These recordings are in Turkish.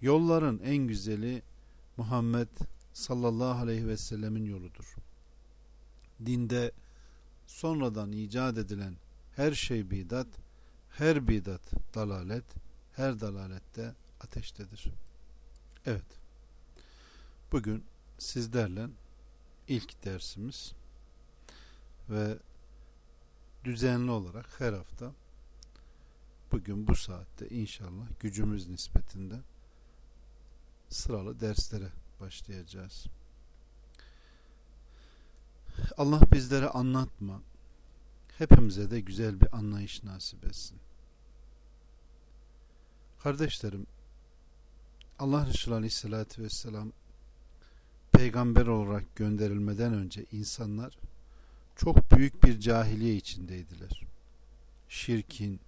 Yolların en güzeli Muhammed sallallahu aleyhi ve sellemin yoludur. Dinde sonradan icat edilen her şey bidat, her bidat dalalet, her dalalette ateştedir. Evet. Bugün sizlerle ilk dersimiz ve düzenli olarak her hafta bugün bu saatte inşallah gücümüz nispetinde sıralı derslere başlayacağız. Allah bizlere anlatma, hepimize de güzel bir anlayış nasip etsin. Kardeşlerim, Allah Resulü Aleyhisselatü Vesselam peygamber olarak gönderilmeden önce insanlar çok büyük bir cahiliye içindeydiler. Şirkin,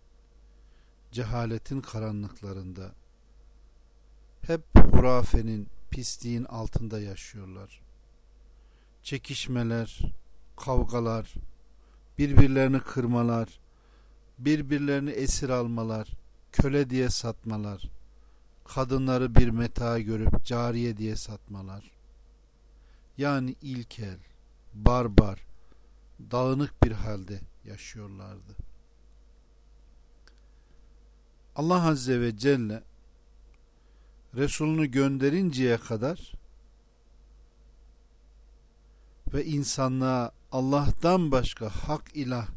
cehaletin karanlıklarında hep hurafenin, pisliğin altında yaşıyorlar. Çekişmeler, kavgalar, birbirlerini kırmalar, birbirlerini esir almalar, köle diye satmalar, kadınları bir meta görüp cariye diye satmalar. Yani ilkel, barbar, dağınık bir halde yaşıyorlardı. Allah Azze ve Celle Resulünü gönderinceye kadar ve insanlığa Allah'tan başka hak ilah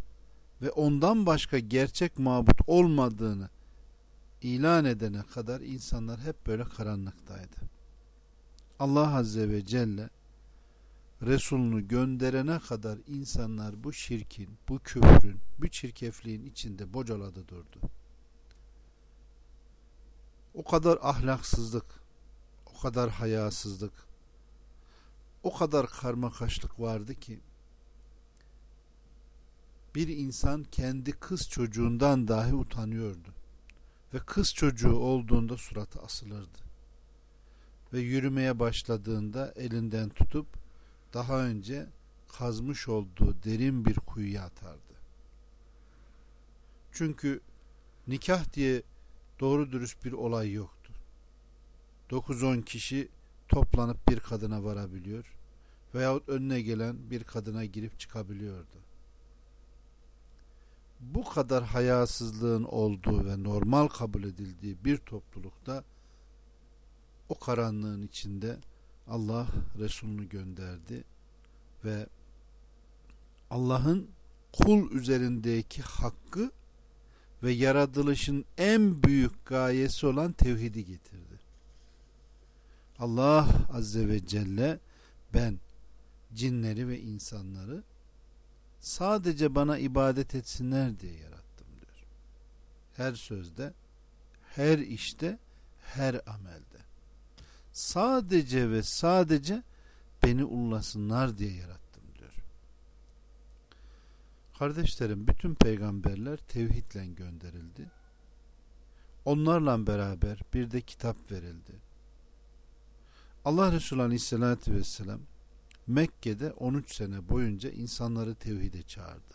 ve ondan başka gerçek mabut olmadığını ilan edene kadar insanlar hep böyle karanlıktaydı. Allah Azze ve Celle Resulünü gönderene kadar insanlar bu şirkin, bu küfrün, bu çirkefliğin içinde bocaladı durdu o kadar ahlaksızlık, o kadar hayasızlık, o kadar karmakaşlık vardı ki bir insan kendi kız çocuğundan dahi utanıyordu. Ve kız çocuğu olduğunda suratı asılırdı. Ve yürümeye başladığında elinden tutup daha önce kazmış olduğu derin bir kuyuya atardı. Çünkü nikah diye doğru dürüst bir olay yoktu. 9-10 kişi toplanıp bir kadına varabiliyor veyahut önüne gelen bir kadına girip çıkabiliyordu. Bu kadar hayasızlığın olduğu ve normal kabul edildiği bir toplulukta o karanlığın içinde Allah Resulünü gönderdi ve Allah'ın kul üzerindeki hakkı ve yaratılışın en büyük gayesi olan tevhidi getirdi. Allah Azze ve Celle ben cinleri ve insanları sadece bana ibadet etsinler diye yarattım diyor. Her sözde, her işte, her amelde. Sadece ve sadece beni ullasınlar diye yarattım Kardeşlerim bütün peygamberler tevhidle gönderildi. Onlarla beraber bir de kitap verildi. Allah Resulü Aleyhisselatü Vesselam Mekke'de 13 sene boyunca insanları tevhide çağırdı.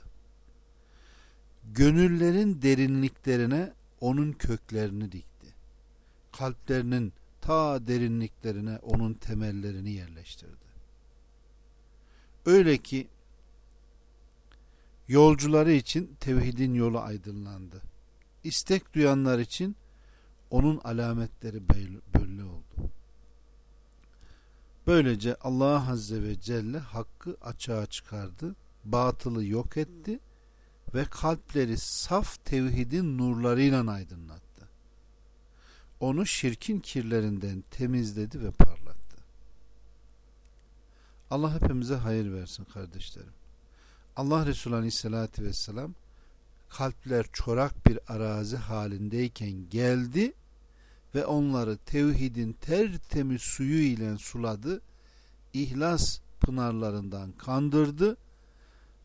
Gönüllerin derinliklerine onun köklerini dikti. Kalplerinin ta derinliklerine onun temellerini yerleştirdi. Öyle ki Yolcuları için tevhidin yolu aydınlandı. İstek duyanlar için onun alametleri belli oldu. Böylece Allah Azze ve Celle hakkı açığa çıkardı, batılı yok etti ve kalpleri saf tevhidin nurlarıyla aydınlattı. Onu şirkin kirlerinden temizledi ve parlattı. Allah hepimize hayır versin kardeşlerim. Allah Resulü Aleyhisselatü Vesselam kalpler çorak bir arazi halindeyken geldi ve onları tevhidin tertemiz suyu ile suladı. İhlas pınarlarından kandırdı.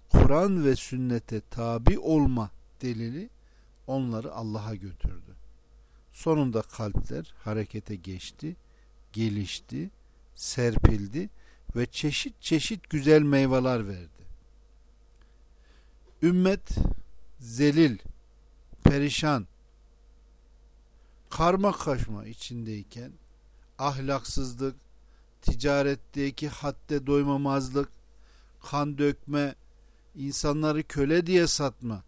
Kur'an ve sünnete tabi olma delili onları Allah'a götürdü. Sonunda kalpler harekete geçti, gelişti, serpildi ve çeşit çeşit güzel meyveler verdi. Ümmet zelil, perişan, karma kaşma içindeyken ahlaksızlık, ticaretteki hadde doymamazlık, kan dökme, insanları köle diye satma.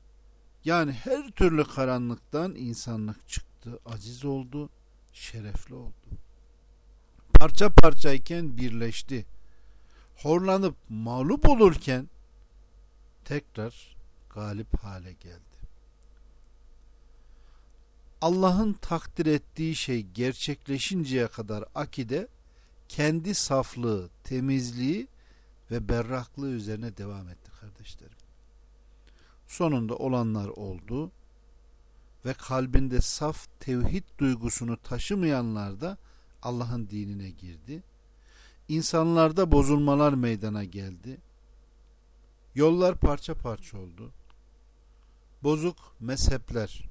Yani her türlü karanlıktan insanlık çıktı, aziz oldu, şerefli oldu. Parça parçayken birleşti. Horlanıp mağlup olurken tekrar galip hale geldi. Allah'ın takdir ettiği şey gerçekleşinceye kadar akide kendi saflığı, temizliği ve berraklığı üzerine devam etti kardeşlerim. Sonunda olanlar oldu ve kalbinde saf tevhid duygusunu taşımayanlar da Allah'ın dinine girdi. İnsanlarda bozulmalar meydana geldi. Yollar parça parça oldu. Bozuk mezhepler,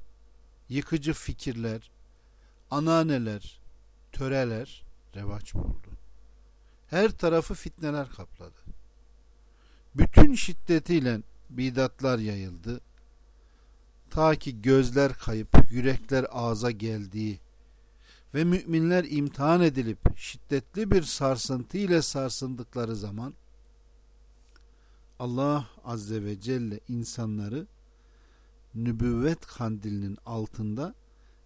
yıkıcı fikirler, ananeler, töreler revaç buldu. Her tarafı fitneler kapladı. Bütün şiddetiyle bidatlar yayıldı. Ta ki gözler kayıp, yürekler ağza geldiği ve müminler imtihan edilip şiddetli bir sarsıntı ile sarsındıkları zaman Allah Azze ve Celle insanları nübüvvet kandilinin altında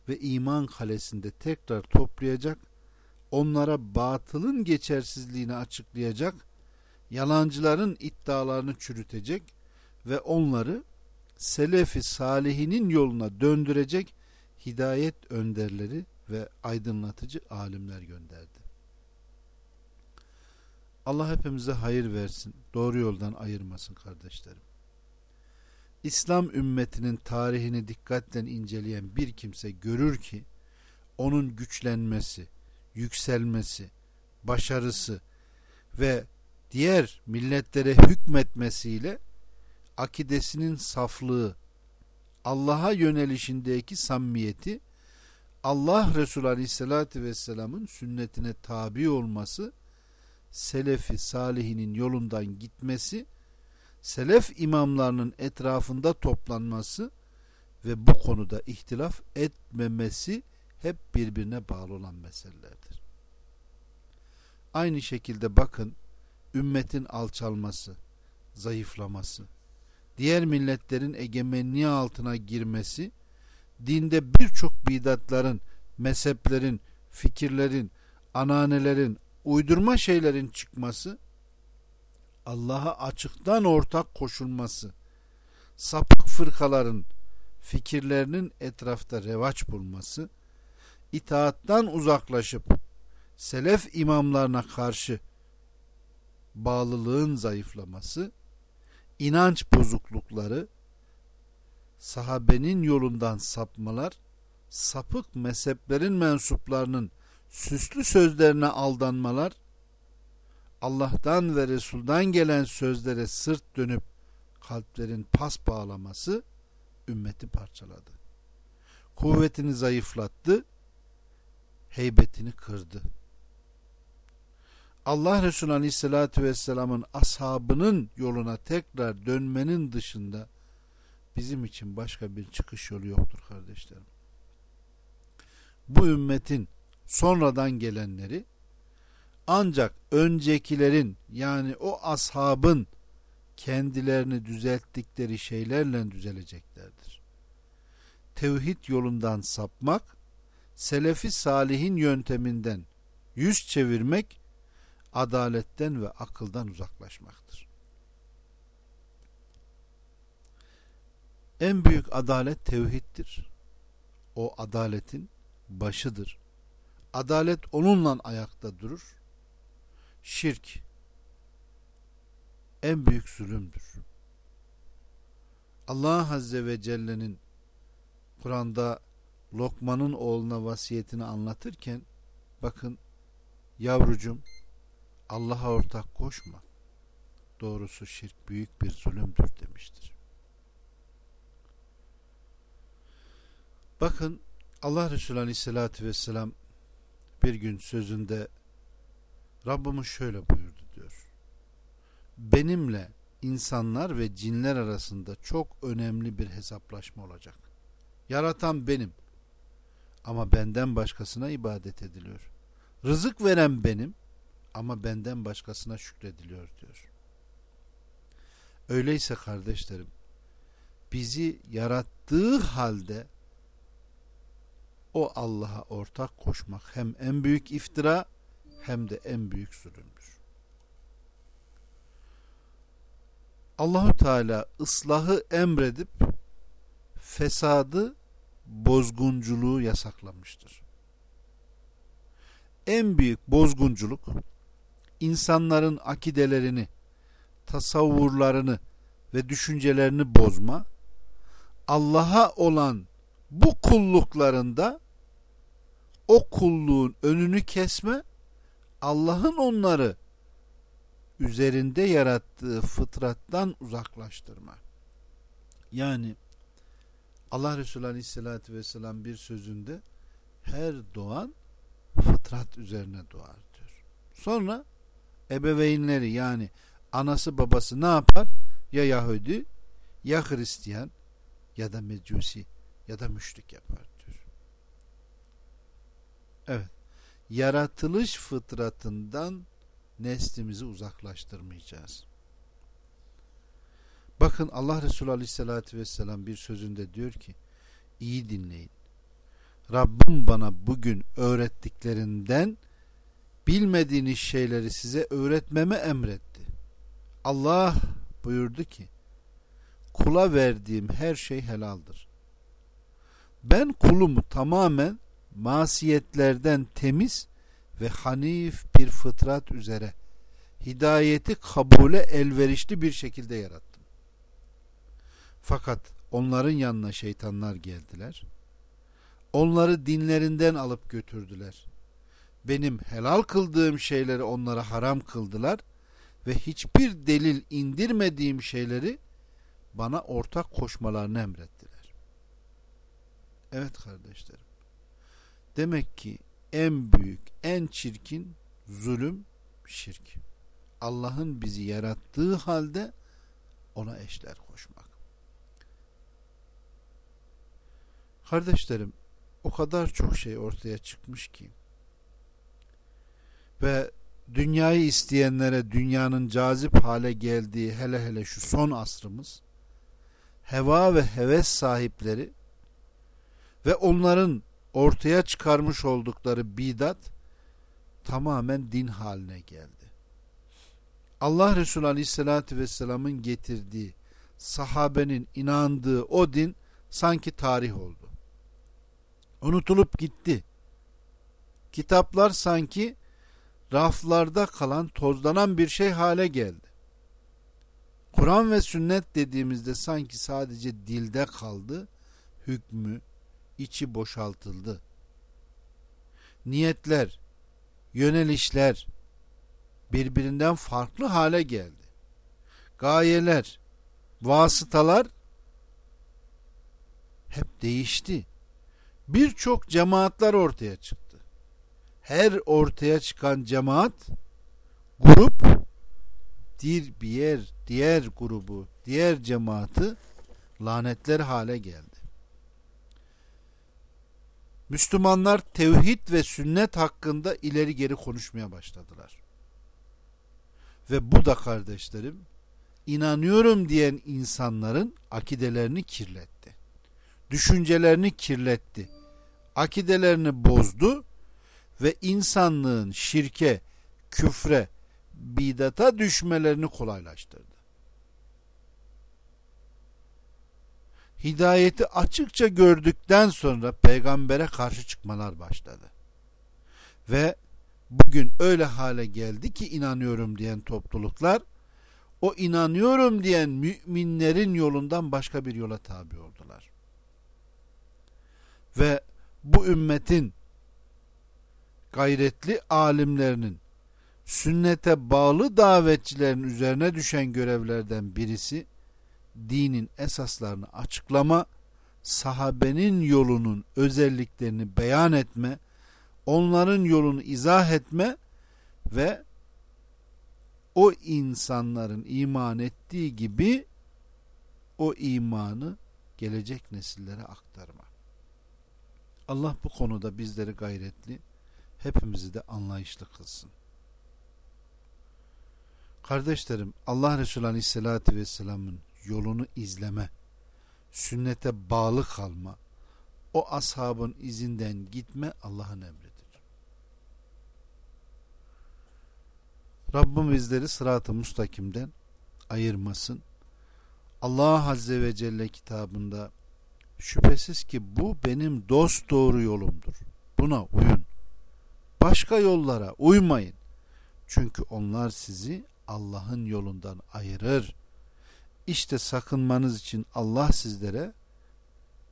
ve iman kalesinde tekrar toplayacak, onlara batılın geçersizliğini açıklayacak, yalancıların iddialarını çürütecek ve onları selefi salihinin yoluna döndürecek hidayet önderleri ve aydınlatıcı alimler gönderdi. Allah hepimize hayır versin, doğru yoldan ayırmasın kardeşlerim. İslam ümmetinin tarihini dikkatle inceleyen bir kimse görür ki onun güçlenmesi, yükselmesi, başarısı ve diğer milletlere hükmetmesiyle akidesinin saflığı, Allah'a yönelişindeki samimiyeti, Allah Resulü Aleyhisselatü Vesselam'ın sünnetine tabi olması, Selefi Salihinin yolundan gitmesi, Selef imamlarının etrafında toplanması ve bu konuda ihtilaf etmemesi hep birbirine bağlı olan meselelerdir. Aynı şekilde bakın ümmetin alçalması, zayıflaması, diğer milletlerin egemenliği altına girmesi, dinde birçok bidatların, mezheplerin, fikirlerin, ananelerin, uydurma şeylerin çıkması, Allah'a açıktan ortak koşulması, sapık fırkaların fikirlerinin etrafta revaç bulması, itaattan uzaklaşıp selef imamlarına karşı bağlılığın zayıflaması, inanç bozuklukları, sahabenin yolundan sapmalar, sapık mezheplerin mensuplarının süslü sözlerine aldanmalar, Allah'tan ve Resul'dan gelen sözlere sırt dönüp kalplerin pas bağlaması ümmeti parçaladı. Kuvvetini zayıflattı, heybetini kırdı. Allah Resulü Aleyhisselatü Vesselam'ın ashabının yoluna tekrar dönmenin dışında bizim için başka bir çıkış yolu yoktur kardeşlerim. Bu ümmetin sonradan gelenleri ancak öncekilerin yani o ashabın kendilerini düzelttikleri şeylerle düzeleceklerdir. Tevhid yolundan sapmak, selefi salihin yönteminden yüz çevirmek, adaletten ve akıldan uzaklaşmaktır. En büyük adalet tevhiddir. O adaletin başıdır. Adalet onunla ayakta durur. Şirk en büyük zulümdür. Allah Azze ve Celle'nin Kur'an'da Lokman'ın oğluna vasiyetini anlatırken bakın yavrucum Allah'a ortak koşma. Doğrusu şirk büyük bir zulümdür demiştir. Bakın Allah Resulü Aleyhisselatü Vesselam bir gün sözünde Rabbimiz şöyle buyurdu diyor. Benimle insanlar ve cinler arasında çok önemli bir hesaplaşma olacak. Yaratan benim. Ama benden başkasına ibadet ediliyor. Rızık veren benim ama benden başkasına şükrediliyor diyor. Öyleyse kardeşlerim bizi yarattığı halde o Allah'a ortak koşmak hem en büyük iftira hem de en büyük zulümdür. Allahu Teala ıslahı emredip fesadı bozgunculuğu yasaklamıştır. En büyük bozgunculuk insanların akidelerini, tasavvurlarını ve düşüncelerini bozma, Allah'a olan bu kulluklarında o kulluğun önünü kesme, Allah'ın onları üzerinde yarattığı fıtrattan uzaklaştırma. Yani Allah Resulü Aleyhisselatü Vesselam bir sözünde her doğan fıtrat üzerine doğar diyor. Sonra ebeveynleri yani anası babası ne yapar? Ya Yahudi ya Hristiyan ya da Mecusi ya da müşrik yapar diyor. Evet. Yaratılış fıtratından neslimizi uzaklaştırmayacağız. Bakın Allah Resulü Aleyhisselatü Vesselam bir sözünde diyor ki iyi dinleyin. Rabbim bana bugün öğrettiklerinden bilmediğiniz şeyleri size öğretmeme emretti. Allah buyurdu ki kula verdiğim her şey helaldir. Ben kulumu tamamen masiyetlerden temiz ve hanif bir fıtrat üzere hidayeti kabule elverişli bir şekilde yarattım. Fakat onların yanına şeytanlar geldiler. Onları dinlerinden alıp götürdüler. Benim helal kıldığım şeyleri onlara haram kıldılar ve hiçbir delil indirmediğim şeyleri bana ortak koşmalarını emrettiler. Evet kardeşlerim. Demek ki en büyük, en çirkin zulüm şirk. Allah'ın bizi yarattığı halde ona eşler koşmak. Kardeşlerim, o kadar çok şey ortaya çıkmış ki ve dünyayı isteyenlere dünyanın cazip hale geldiği hele hele şu son asrımız heva ve heves sahipleri ve onların ortaya çıkarmış oldukları bidat tamamen din haline geldi. Allah Resulü Aleyhisselatü Vesselam'ın getirdiği sahabenin inandığı o din sanki tarih oldu. Unutulup gitti. Kitaplar sanki raflarda kalan tozlanan bir şey hale geldi. Kur'an ve sünnet dediğimizde sanki sadece dilde kaldı, hükmü, içi boşaltıldı. Niyetler, yönelişler birbirinden farklı hale geldi. Gayeler, vasıtalar hep değişti. Birçok cemaatler ortaya çıktı. Her ortaya çıkan cemaat grup dir bir yer diğer grubu, diğer cemaati lanetler hale geldi. Müslümanlar tevhid ve sünnet hakkında ileri geri konuşmaya başladılar. Ve bu da kardeşlerim inanıyorum diyen insanların akidelerini kirletti. Düşüncelerini kirletti. Akidelerini bozdu ve insanlığın şirke, küfre, bidata düşmelerini kolaylaştırdı. Hidayeti açıkça gördükten sonra peygambere karşı çıkmalar başladı. Ve bugün öyle hale geldi ki inanıyorum diyen topluluklar o inanıyorum diyen müminlerin yolundan başka bir yola tabi oldular. Ve bu ümmetin gayretli alimlerinin sünnete bağlı davetçilerin üzerine düşen görevlerden birisi dinin esaslarını açıklama, sahabenin yolunun özelliklerini beyan etme, onların yolunu izah etme ve o insanların iman ettiği gibi o imanı gelecek nesillere aktarma. Allah bu konuda bizleri gayretli, hepimizi de anlayışlı kılsın. Kardeşlerim Allah Resulü Aleyhisselatü Vesselam'ın yolunu izleme, sünnete bağlı kalma, o ashabın izinden gitme Allah'ın emridir. Rabbim bizleri sırat-ı mustakimden ayırmasın. Allah Azze ve Celle kitabında şüphesiz ki bu benim dost doğru yolumdur. Buna uyun. Başka yollara uymayın. Çünkü onlar sizi Allah'ın yolundan ayırır. İşte sakınmanız için Allah sizlere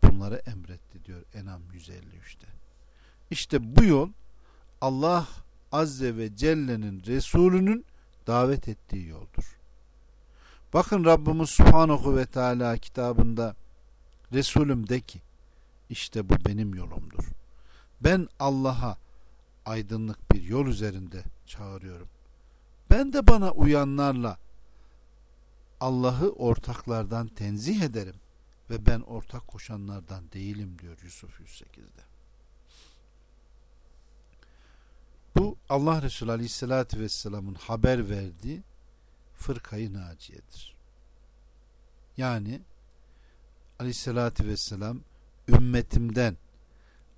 bunları emretti diyor Enam 153'te. İşte bu yol Allah Azze ve Celle'nin Resulünün davet ettiği yoldur. Bakın Rabbimiz Subhanahu ve Teala kitabında Resulüm de ki işte bu benim yolumdur. Ben Allah'a aydınlık bir yol üzerinde çağırıyorum. Ben de bana uyanlarla Allah'ı ortaklardan tenzih ederim ve ben ortak koşanlardan değilim diyor Yusuf 108'de. Bu Allah Resulü Aleyhisselatü Vesselam'ın haber verdiği fırkayı naciyedir. Yani Aleyhisselatü Vesselam ümmetimden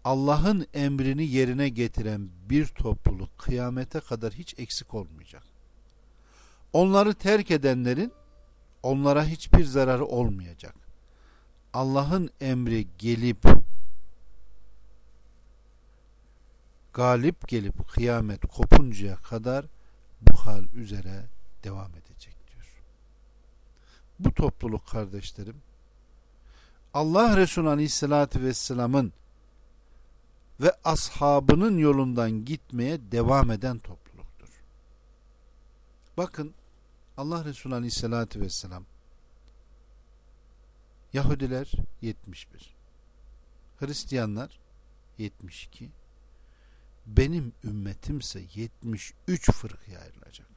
Allah'ın emrini yerine getiren bir topluluk kıyamete kadar hiç eksik olmayacak. Onları terk edenlerin onlara hiçbir zararı olmayacak. Allah'ın emri gelip galip gelip kıyamet kopuncaya kadar bu hal üzere devam edecek diyor. Bu topluluk kardeşlerim Allah Resulü Aleyhisselatü Vesselam'ın ve ashabının yolundan gitmeye devam eden topluluktur. Bakın Allah Resulü Aleyhisselatü Vesselam Yahudiler 71 Hristiyanlar 72 benim ümmetimse 73 fırkıya ayrılacak.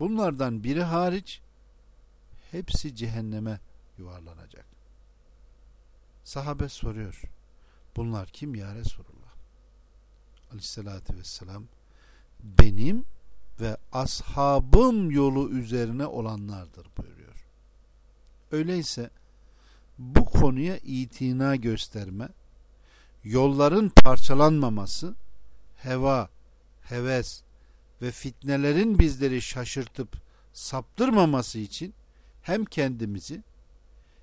Bunlardan biri hariç hepsi cehenneme yuvarlanacak. Sahabe soruyor. Bunlar kim ya Resulullah? Aleyhissalatü vesselam benim ve ashabım yolu üzerine olanlardır buyuruyor. Öyleyse bu konuya itina gösterme, yolların parçalanmaması, heva, heves ve fitnelerin bizleri şaşırtıp saptırmaması için hem kendimizi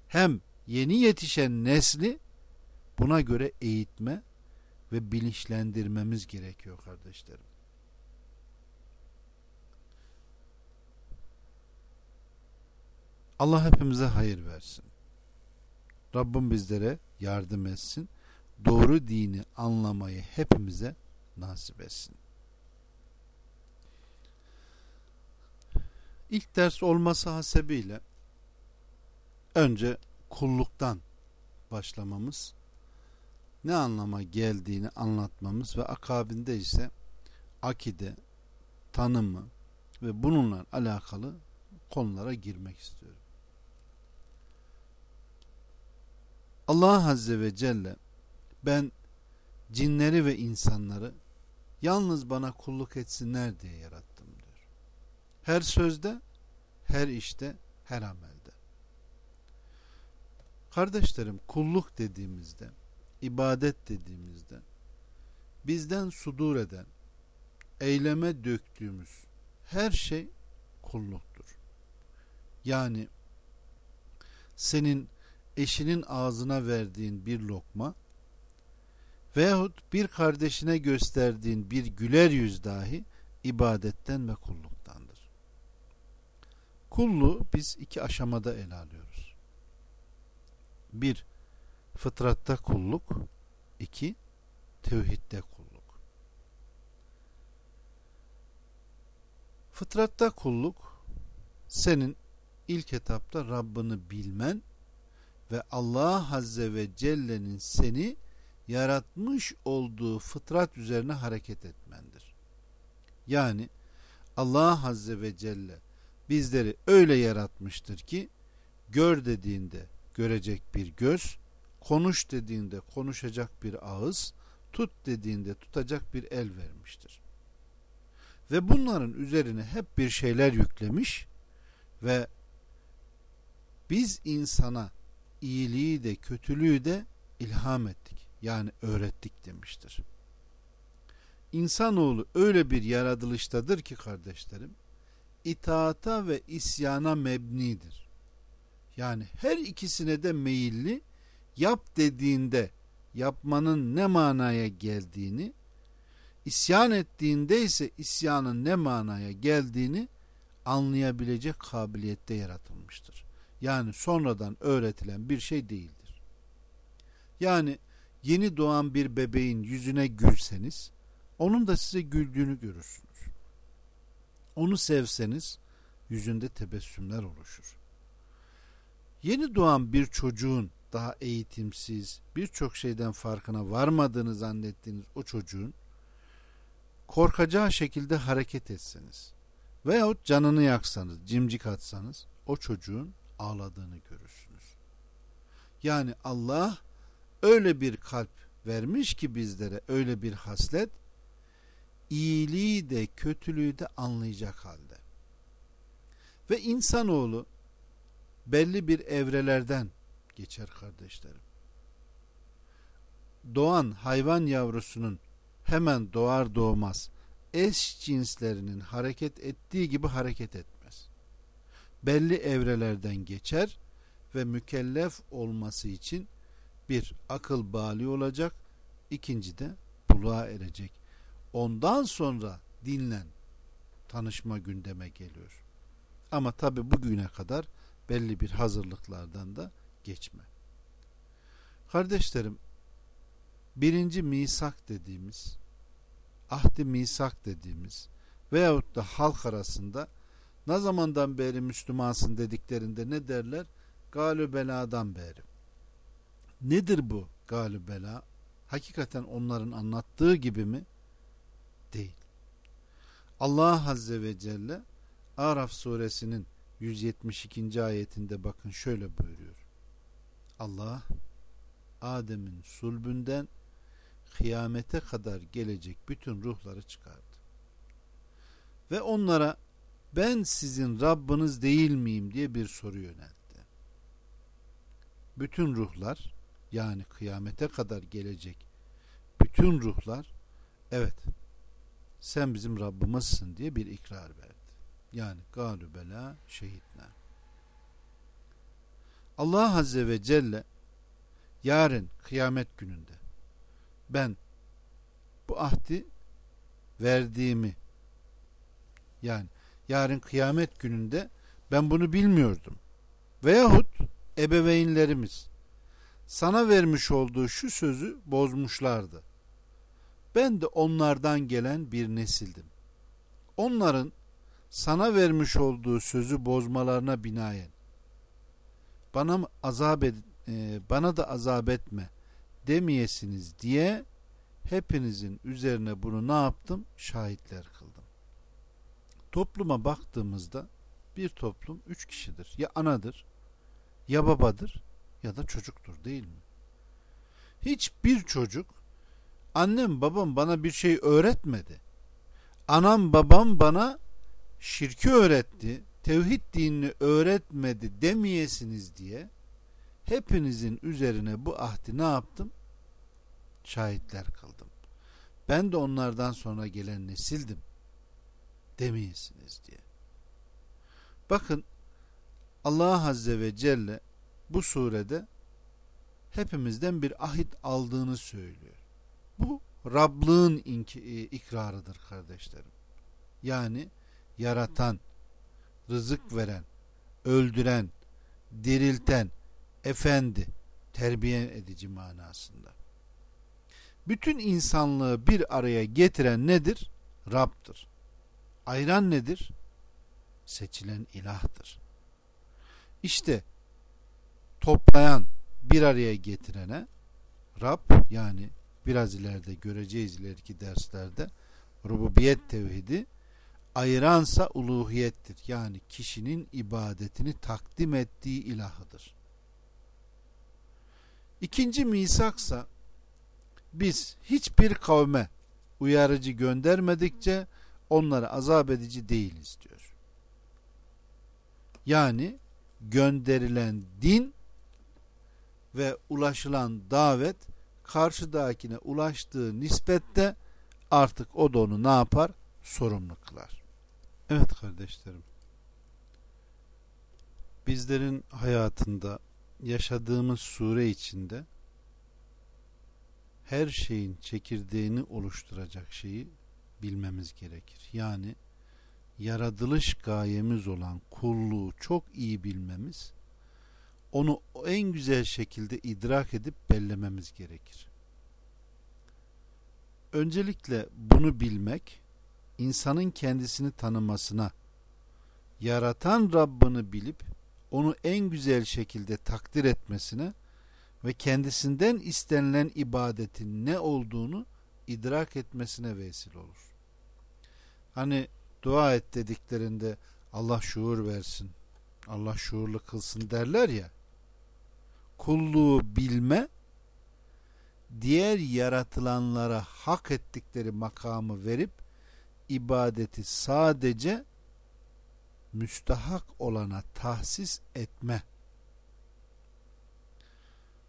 hem yeni yetişen nesli buna göre eğitme ve bilinçlendirmemiz gerekiyor kardeşlerim. Allah hepimize hayır versin. Rabbim bizlere yardım etsin. Doğru dini anlamayı hepimize nasip etsin. İlk ders olması hasebiyle önce kulluktan başlamamız, ne anlama geldiğini anlatmamız ve akabinde ise akide, tanımı ve bununla alakalı konulara girmek istiyorum. Allah Azze ve Celle ben cinleri ve insanları yalnız bana kulluk etsinler diye yarattım diyor. Her sözde, her işte, her amelde. Kardeşlerim kulluk dediğimizde, ibadet dediğimizde bizden sudur eden, eyleme döktüğümüz her şey kulluktur. Yani senin eşinin ağzına verdiğin bir lokma veyahut bir kardeşine gösterdiğin bir güler yüz dahi ibadetten ve kulluktandır. Kulluğu biz iki aşamada ele alıyoruz. Bir, fıtratta kulluk. İki, tevhidde kulluk. Fıtratta kulluk senin ilk etapta Rabbini bilmen ve Allah Azze ve Celle'nin seni yaratmış olduğu fıtrat üzerine hareket etmendir. Yani Allah Azze ve Celle bizleri öyle yaratmıştır ki gör dediğinde görecek bir göz, konuş dediğinde konuşacak bir ağız, tut dediğinde tutacak bir el vermiştir. Ve bunların üzerine hep bir şeyler yüklemiş ve biz insana iyiliği de kötülüğü de ilham ettik. Yani öğrettik demiştir. İnsanoğlu öyle bir yaratılıştadır ki kardeşlerim, itaata ve isyana mebnidir. Yani her ikisine de meyilli, yap dediğinde yapmanın ne manaya geldiğini, isyan ettiğinde ise isyanın ne manaya geldiğini anlayabilecek kabiliyette yaratılmıştır. Yani sonradan öğretilen bir şey değildir. Yani yeni doğan bir bebeğin yüzüne gülseniz onun da size güldüğünü görürsünüz. Onu sevseniz yüzünde tebessümler oluşur. Yeni doğan bir çocuğun daha eğitimsiz, birçok şeyden farkına varmadığını zannettiğiniz o çocuğun korkacağı şekilde hareket etseniz veyahut canını yaksanız, cimcik atsanız o çocuğun ağladığını görürsünüz. Yani Allah öyle bir kalp vermiş ki bizlere öyle bir haslet iyiliği de kötülüğü de anlayacak halde. Ve insanoğlu belli bir evrelerden geçer kardeşlerim. Doğan hayvan yavrusunun hemen doğar doğmaz eş cinslerinin hareket ettiği gibi hareket etmez. Belli evrelerden geçer ve mükellef olması için bir akıl bali olacak, ikinci de buluğa erecek. Ondan sonra dinlen tanışma gündeme geliyor. Ama tabi bugüne kadar belli bir hazırlıklardan da geçme. Kardeşlerim, birinci misak dediğimiz, ahdi misak dediğimiz veyahut da halk arasında ne zamandan beri Müslümansın dediklerinde ne derler? Galü beladan beri. Nedir bu galü bela? Hakikaten onların anlattığı gibi mi? Değil. Allah Azze ve Celle Araf suresinin 172. ayetinde bakın şöyle buyuruyor. Allah Adem'in sulbünden kıyamete kadar gelecek bütün ruhları çıkardı. Ve onlara ben sizin Rabbiniz değil miyim diye bir soru yöneltti. Bütün ruhlar yani kıyamete kadar gelecek bütün ruhlar evet sen bizim Rabbimizsin diye bir ikrar verdi. Yani galübela şehitler. Allah Azze ve Celle yarın kıyamet gününde ben bu ahdi verdiğimi yani yarın kıyamet gününde ben bunu bilmiyordum. Veyahut ebeveynlerimiz sana vermiş olduğu şu sözü bozmuşlardı. Ben de onlardan gelen bir nesildim. Onların sana vermiş olduğu sözü bozmalarına binaen bana azap ed e, bana da azap etme demeyesiniz diye hepinizin üzerine bunu ne yaptım? Şahitler kıldım. Topluma baktığımızda bir toplum üç kişidir. Ya anadır, ya babadır ya da çocuktur değil mi? Hiçbir çocuk annem babam bana bir şey öğretmedi. Anam babam bana şirki öğretti, tevhid dinini öğretmedi demeyesiniz diye hepinizin üzerine bu ahdi ne yaptım? Şahitler kıldım. Ben de onlardan sonra gelen nesildim demeyesiniz diye. Bakın Allah Azze ve Celle bu surede hepimizden bir ahit aldığını söylüyor. Bu Rablığın ikrarıdır kardeşlerim. Yani yaratan, rızık veren, öldüren, dirilten, efendi, terbiye edici manasında. bütün insanlığı bir araya getiren nedir? Rab'dır. Ayran nedir? Seçilen ilahtır. İşte toplayan, bir araya getirene Rab yani biraz ileride göreceğiz ileriki derslerde rububiyet tevhidi ayıransa uluhiyettir. Yani kişinin ibadetini takdim ettiği ilahıdır. İkinci misaksa biz hiçbir kavme uyarıcı göndermedikçe onları azap edici değiliz diyor. Yani gönderilen din ve ulaşılan davet karşıdakine ulaştığı nispette artık o da onu ne yapar? Sorumlu kılar. Evet kardeşlerim. Bizlerin hayatında yaşadığımız sure içinde her şeyin çekirdeğini oluşturacak şeyi bilmemiz gerekir. Yani yaratılış gayemiz olan kulluğu çok iyi bilmemiz, onu en güzel şekilde idrak edip bellememiz gerekir. Öncelikle bunu bilmek, insanın kendisini tanımasına, yaratan Rabbini bilip onu en güzel şekilde takdir etmesine ve kendisinden istenilen ibadetin ne olduğunu idrak etmesine vesile olur. Hani dua et dediklerinde Allah şuur versin, Allah şuurlu kılsın derler ya. Kulluğu bilme, diğer yaratılanlara hak ettikleri makamı verip ibadeti sadece müstahak olana tahsis etme.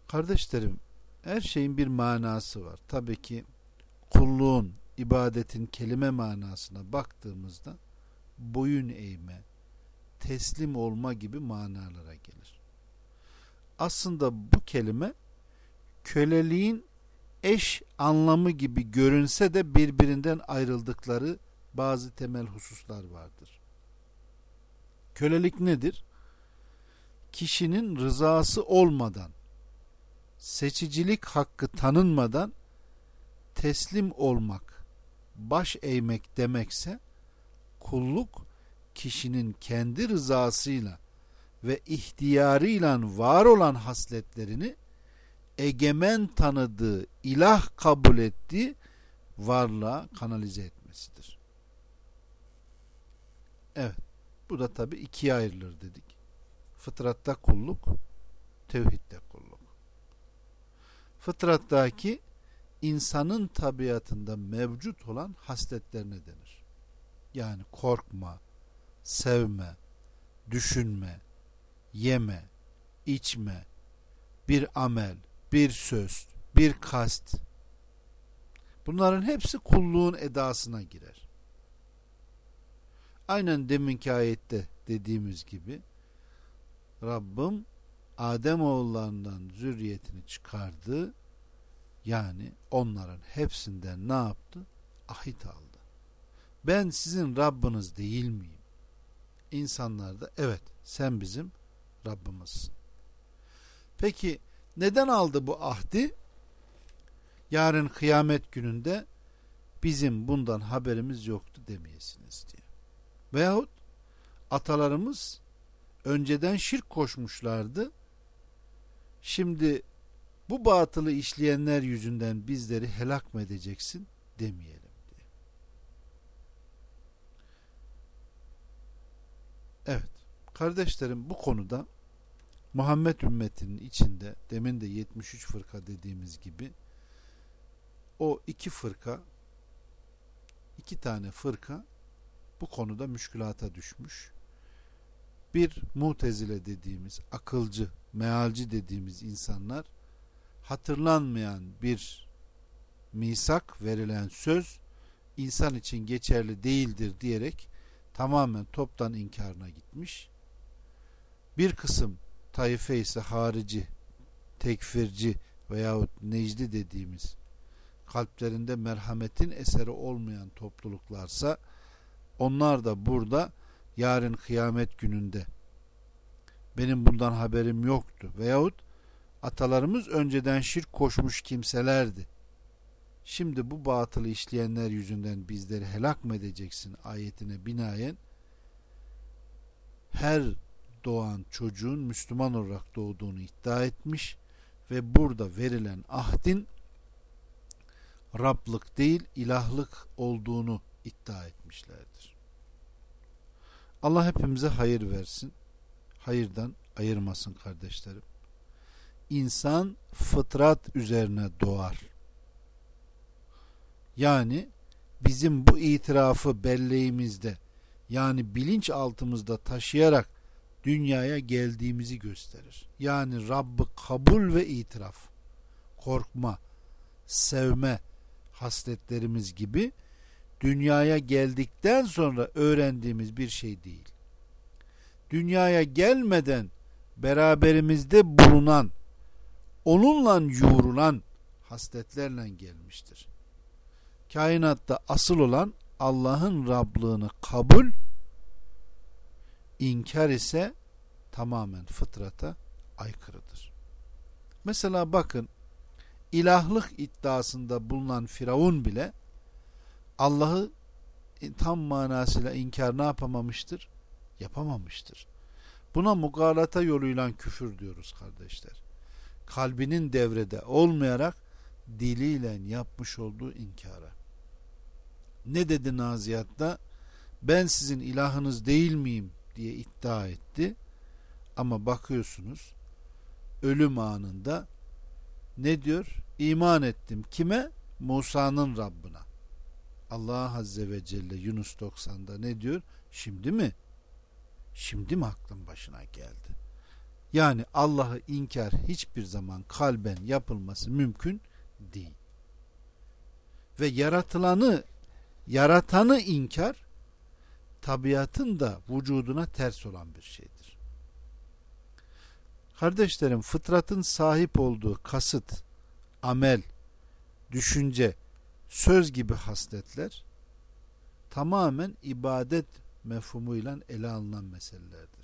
Kardeşlerim, her şeyin bir manası var. Tabii ki kulluğun, ibadetin kelime manasına baktığımızda boyun eğme, teslim olma gibi manalara gelir. Aslında bu kelime köleliğin eş anlamı gibi görünse de birbirinden ayrıldıkları bazı temel hususlar vardır. Kölelik nedir? Kişinin rızası olmadan, seçicilik hakkı tanınmadan teslim olmak, baş eğmek demekse kulluk kişinin kendi rızasıyla ve ihtiyarıyla var olan hasletlerini egemen tanıdığı, ilah kabul ettiği varlığa kanalize etmesidir. Evet. Bu da tabi ikiye ayrılır dedik. Fıtratta kulluk, tevhidde kulluk. Fıtrattaki insanın tabiatında mevcut olan hasletlerine denir. Yani korkma, sevme, düşünme, yeme, içme, bir amel, bir söz, bir kast. Bunların hepsi kulluğun edasına girer. Aynen deminki ayette dediğimiz gibi Rabbim Adem oğullarından zürriyetini çıkardı. Yani onların hepsinden ne yaptı? Ahit aldı. Ben sizin Rabbiniz değil miyim? İnsanlar da evet sen bizim Rabbimizsin. Peki neden aldı bu ahdi? Yarın kıyamet gününde bizim bundan haberimiz yoktu demeyesiniz diye. Veyahut atalarımız önceden şirk koşmuşlardı. Şimdi bu batılı işleyenler yüzünden bizleri helak mı edeceksin demeyelim diye. Evet. Kardeşlerim bu konuda Muhammed ümmetinin içinde demin de 73 fırka dediğimiz gibi o iki fırka iki tane fırka bu konuda müşkülata düşmüş. Bir mutezile dediğimiz akılcı, mealci dediğimiz insanlar hatırlanmayan bir misak verilen söz insan için geçerli değildir diyerek tamamen toptan inkarına gitmiş. Bir kısım taife ise harici, tekfirci veyahut necdi dediğimiz kalplerinde merhametin eseri olmayan topluluklarsa onlar da burada yarın kıyamet gününde benim bundan haberim yoktu veyahut atalarımız önceden şirk koşmuş kimselerdi Şimdi bu batılı işleyenler yüzünden bizleri helak mı edeceksin ayetine binaen her doğan çocuğun Müslüman olarak doğduğunu iddia etmiş ve burada verilen ahdin Rablık değil ilahlık olduğunu iddia etmişlerdir. Allah hepimize hayır versin. Hayırdan ayırmasın kardeşlerim. İnsan fıtrat üzerine doğar. Yani bizim bu itirafı belleğimizde yani bilinç altımızda taşıyarak dünyaya geldiğimizi gösterir. Yani Rabb'i kabul ve itiraf, korkma, sevme hasletlerimiz gibi dünyaya geldikten sonra öğrendiğimiz bir şey değil. Dünyaya gelmeden beraberimizde bulunan, onunla yoğrulan hasletlerle gelmiştir. Kainatta asıl olan Allah'ın Rablığını kabul, inkar ise tamamen fıtrata aykırıdır. Mesela bakın ilahlık iddiasında bulunan Firavun bile Allah'ı tam manasıyla inkar ne yapamamıştır? Yapamamıştır. Buna mugalata yoluyla küfür diyoruz kardeşler. Kalbinin devrede olmayarak diliyle yapmış olduğu inkara. Ne dedi Naziat'ta? Ben sizin ilahınız değil miyim diye iddia etti. Ama bakıyorsunuz ölüm anında ne diyor? İman ettim. Kime? Musa'nın Rabbına. Allah Azze ve Celle Yunus 90'da ne diyor? Şimdi mi? Şimdi mi aklın başına geldi? Yani Allah'ı inkar hiçbir zaman kalben yapılması mümkün değil. Ve yaratılanı, yaratanı inkar tabiatın da vücuduna ters olan bir şeydir. Kardeşlerim fıtratın sahip olduğu kasıt, amel, düşünce, söz gibi hasletler tamamen ibadet mefhumuyla ele alınan meselelerdir.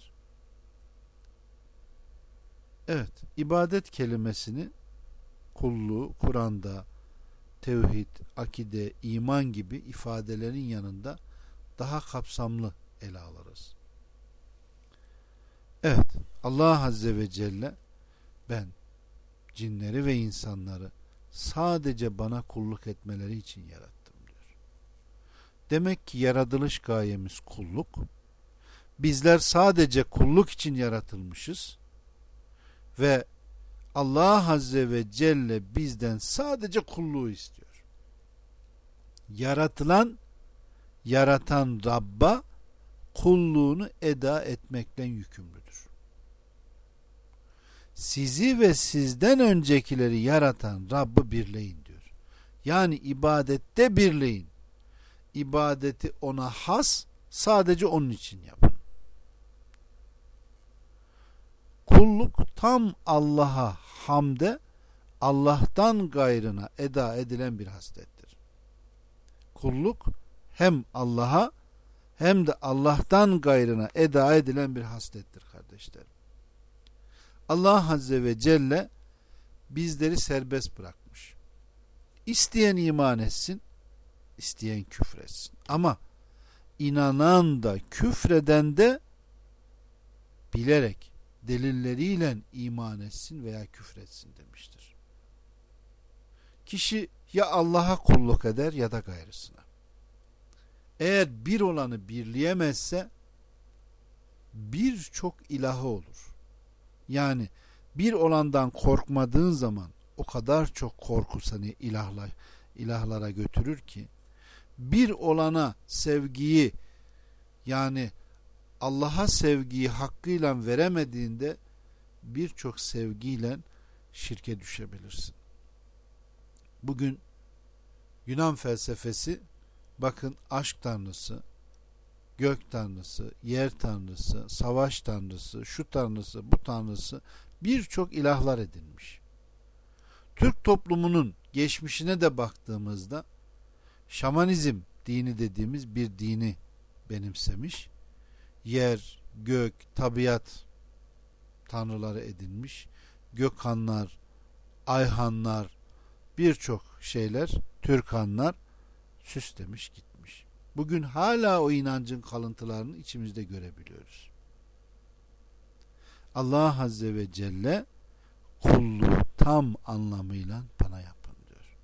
Evet, ibadet kelimesini kulluğu Kur'an'da tevhid, akide, iman gibi ifadelerin yanında daha kapsamlı ele alırız. Evet, Allah Azze ve Celle ben cinleri ve insanları sadece bana kulluk etmeleri için yarattım diyor. Demek ki yaratılış gayemiz kulluk. Bizler sadece kulluk için yaratılmışız ve Allah Azze ve Celle bizden sadece kulluğu istiyor. Yaratılan, yaratan Rabb'a kulluğunu eda etmekten yükümlüdür. Sizi ve sizden öncekileri yaratan Rabb'ı birleyin diyor. Yani ibadette birleyin. İbadeti ona has, sadece onun için yapın. Kulluk tam Allah'a hamde, Allah'tan gayrına eda edilen bir haslettir. Kulluk hem Allah'a hem de Allah'tan gayrına eda edilen bir haslettir kardeşlerim. Allah Azze ve Celle bizleri serbest bırakmış. İsteyen iman etsin, isteyen küfretsin. Ama inanan da küfreden de bilerek delilleriyle iman etsin veya küfretsin demiştir. Kişi ya Allah'a kulluk eder ya da gayrısına. Eğer bir olanı birleyemezse birçok ilahı olur. Yani bir olandan korkmadığın zaman o kadar çok korku seni ilahla, ilahlara götürür ki bir olana sevgiyi yani Allah'a sevgiyi hakkıyla veremediğinde birçok sevgiyle şirke düşebilirsin. Bugün Yunan felsefesi bakın aşk tanrısı, gök tanrısı, yer tanrısı, savaş tanrısı, şu tanrısı, bu tanrısı birçok ilahlar edinmiş. Türk toplumunun geçmişine de baktığımızda şamanizm dini dediğimiz bir dini benimsemiş. Yer, gök, tabiat tanrıları edinmiş. Gökhanlar, ayhanlar, birçok şeyler Türkanlar süslemiş gitmiş. Bugün hala o inancın kalıntılarını içimizde görebiliyoruz. Allah Azze ve Celle kulluğu tam anlamıyla bana yapın diyor.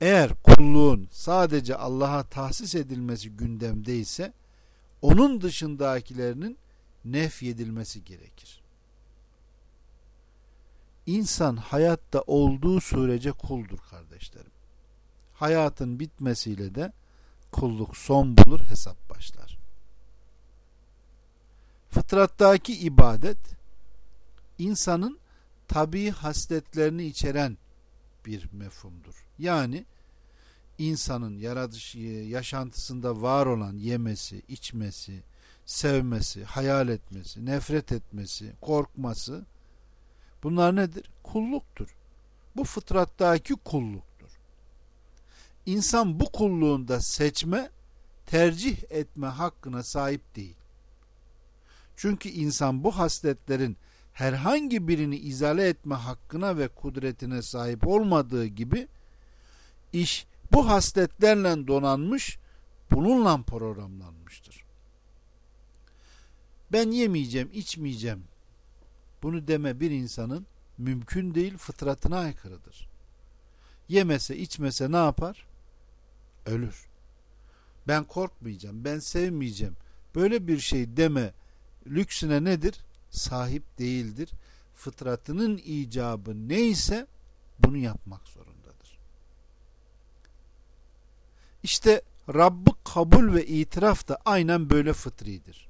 Eğer kulluğun sadece Allah'a tahsis edilmesi gündemdeyse onun dışındakilerinin nefyedilmesi gerekir. İnsan hayatta olduğu sürece kuldur kardeşlerim. Hayatın bitmesiyle de kulluk son bulur, hesap başlar. Fıtrattaki ibadet insanın tabi hasletlerini içeren bir mefhumdur. Yani insanın yaratış yaşantısında var olan yemesi, içmesi, sevmesi, hayal etmesi, nefret etmesi, korkması bunlar nedir? Kulluktur. Bu fıtrattaki kulluktur. İnsan bu kulluğunda seçme, tercih etme hakkına sahip değil. Çünkü insan bu hasletlerin herhangi birini izale etme hakkına ve kudretine sahip olmadığı gibi iş bu hasletlerle donanmış, bununla programlanmıştır. Ben yemeyeceğim, içmeyeceğim. Bunu deme bir insanın mümkün değil, fıtratına aykırıdır. Yemese, içmese ne yapar? Ölür. Ben korkmayacağım, ben sevmeyeceğim. Böyle bir şey deme lüksüne nedir? Sahip değildir. Fıtratının icabı neyse bunu yapmak zorundadır. İşte Rabbı kabul ve itiraf da aynen böyle fıtridir.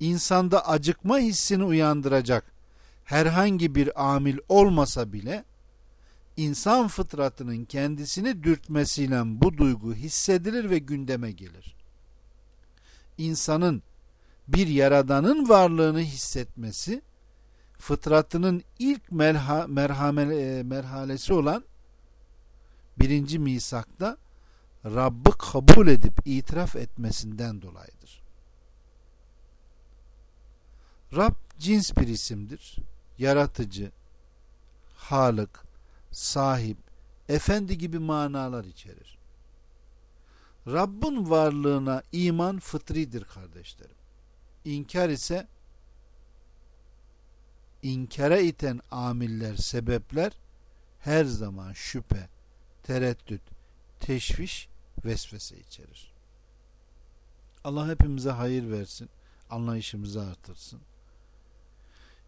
İnsanda acıkma hissini uyandıracak herhangi bir amil olmasa bile insan fıtratının kendisini dürtmesiyle bu duygu hissedilir ve gündeme gelir. İnsanın bir yaradanın varlığını hissetmesi fıtratının ilk merha, merhamele, e, merhalesi olan birinci misakta Rabb'ı kabul edip itiraf etmesinden dolayıdır. Rab cins bir isimdir. Yaratıcı, halık, sahip, efendi gibi manalar içerir. Rabbin varlığına iman fıtridir kardeşlerim. İnkar ise inkara iten amiller, sebepler her zaman şüphe, tereddüt, teşviş, vesvese içerir. Allah hepimize hayır versin, anlayışımızı artırsın.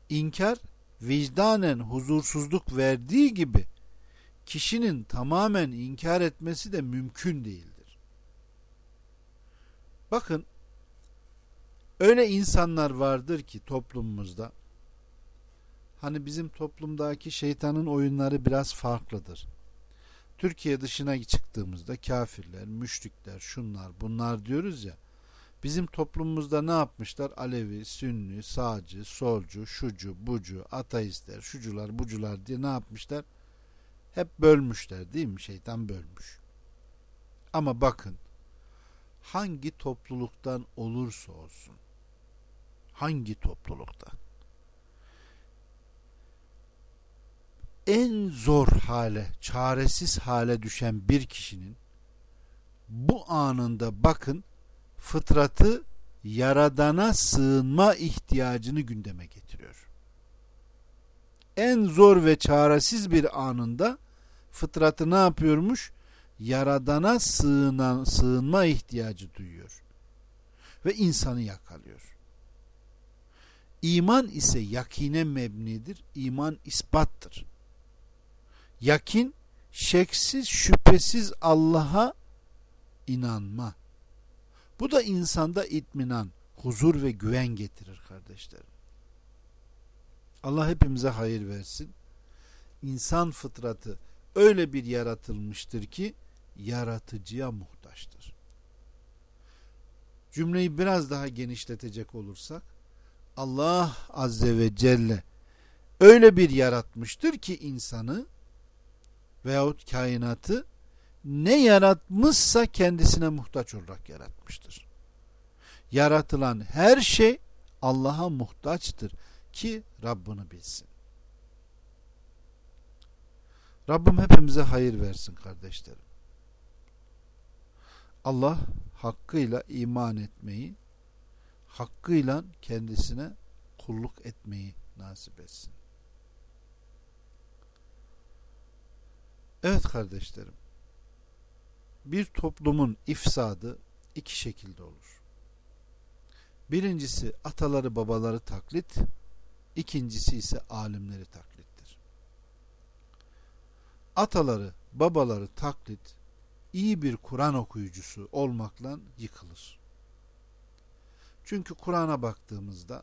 İnkar vicdanen huzursuzluk verdiği gibi kişinin tamamen inkar etmesi de mümkün değildir. Bakın öyle insanlar vardır ki toplumumuzda hani bizim toplumdaki şeytanın oyunları biraz farklıdır. Türkiye dışına çıktığımızda kafirler, müşrikler, şunlar, bunlar diyoruz ya. Bizim toplumumuzda ne yapmışlar? Alevi, Sünni, sağcı, solcu, şucu, bucu, ateistler, şucular, bucular diye ne yapmışlar? Hep bölmüşler değil mi? Şeytan bölmüş. Ama bakın hangi topluluktan olursa olsun hangi toplulukta en zor hale, çaresiz hale düşen bir kişinin bu anında bakın fıtratı yaradana sığınma ihtiyacını gündeme getiriyor. En zor ve çaresiz bir anında fıtratı ne yapıyormuş? Yaradana sığınan, sığınma ihtiyacı duyuyor. Ve insanı yakalıyor. İman ise yakine mebnidir. İman ispattır. Yakin şeksiz şüphesiz Allah'a inanma. Bu da insanda itminan, huzur ve güven getirir kardeşlerim. Allah hepimize hayır versin. İnsan fıtratı öyle bir yaratılmıştır ki yaratıcıya muhtaçtır. Cümleyi biraz daha genişletecek olursak Allah azze ve celle öyle bir yaratmıştır ki insanı veyahut kainatı ne yaratmışsa kendisine muhtaç olarak yaratmıştır. Yaratılan her şey Allah'a muhtaçtır ki Rabbini bilsin. Rabbim hepimize hayır versin kardeşlerim. Allah hakkıyla iman etmeyi, hakkıyla kendisine kulluk etmeyi nasip etsin. Evet kardeşlerim. Bir toplumun ifsadı iki şekilde olur. Birincisi ataları babaları taklit, ikincisi ise alimleri taklittir. Ataları babaları taklit iyi bir Kur'an okuyucusu olmakla yıkılır. Çünkü Kur'an'a baktığımızda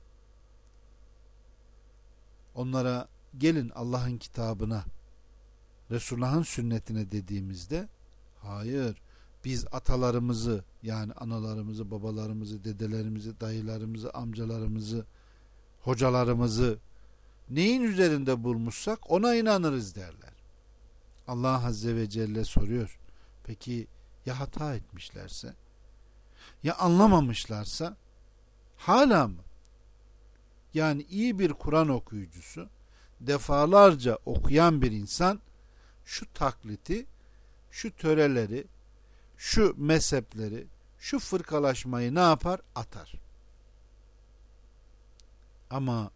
onlara gelin Allah'ın kitabına Resulullah'ın sünnetine dediğimizde hayır biz atalarımızı yani analarımızı, babalarımızı, dedelerimizi, dayılarımızı, amcalarımızı, hocalarımızı neyin üzerinde bulmuşsak ona inanırız derler. Allah Azze ve Celle soruyor. Peki ya hata etmişlerse? Ya anlamamışlarsa? Hala mı? Yani iyi bir Kur'an okuyucusu, defalarca okuyan bir insan şu takliti, şu töreleri, şu mezhepleri, şu fırkalaşmayı ne yapar? Atar. Ama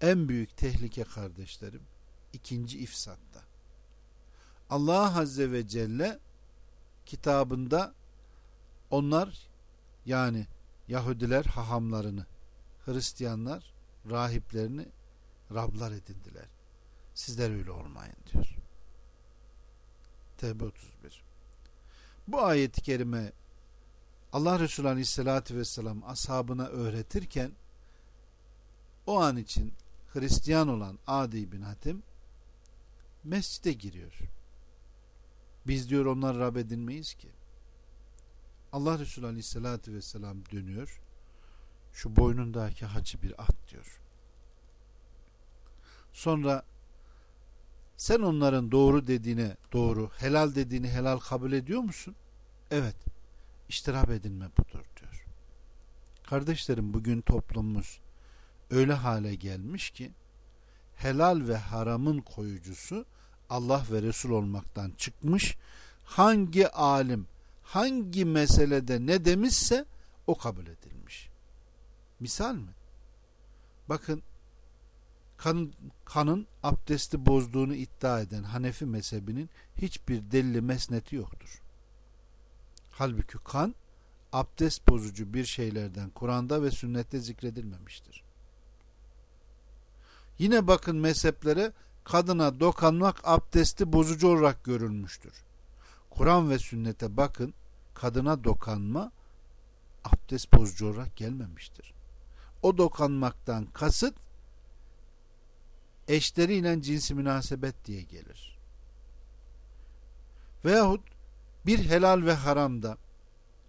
en büyük tehlike kardeşlerim ikinci ifsatta. Allah Azze ve Celle kitabında onlar yani Yahudiler hahamlarını, Hristiyanlar rahiplerini Rablar edindiler. Sizler öyle olmayın diyor. Tevbe 31 Bu ayeti kerime Allah Resulü Aleyhisselatü Vesselam ashabına öğretirken o an için Hristiyan olan Adi bin Hatim mescide giriyor. Biz diyor onlar Rab edinmeyiz ki. Allah Resulü Aleyhisselatü Vesselam dönüyor. Şu boynundaki haçı bir at diyor. Sonra sen onların doğru dediğine doğru, helal dediğini helal kabul ediyor musun? Evet. İşte Rab edinme budur diyor. Kardeşlerim bugün toplumumuz öyle hale gelmiş ki helal ve haramın koyucusu Allah ve Resul olmaktan çıkmış. Hangi alim hangi meselede ne demişse o kabul edilmiş. Misal mi? Bakın kan, kanın abdesti bozduğunu iddia eden Hanefi mezhebinin hiçbir delili mesneti yoktur. Halbuki kan abdest bozucu bir şeylerden Kur'an'da ve sünnette zikredilmemiştir. Yine bakın mezheplere kadına dokanmak abdesti bozucu olarak görülmüştür. Kur'an ve sünnete bakın kadına dokanma abdest bozucu olarak gelmemiştir. O dokanmaktan kasıt eşleriyle cinsi münasebet diye gelir. Veyahut bir helal ve haramda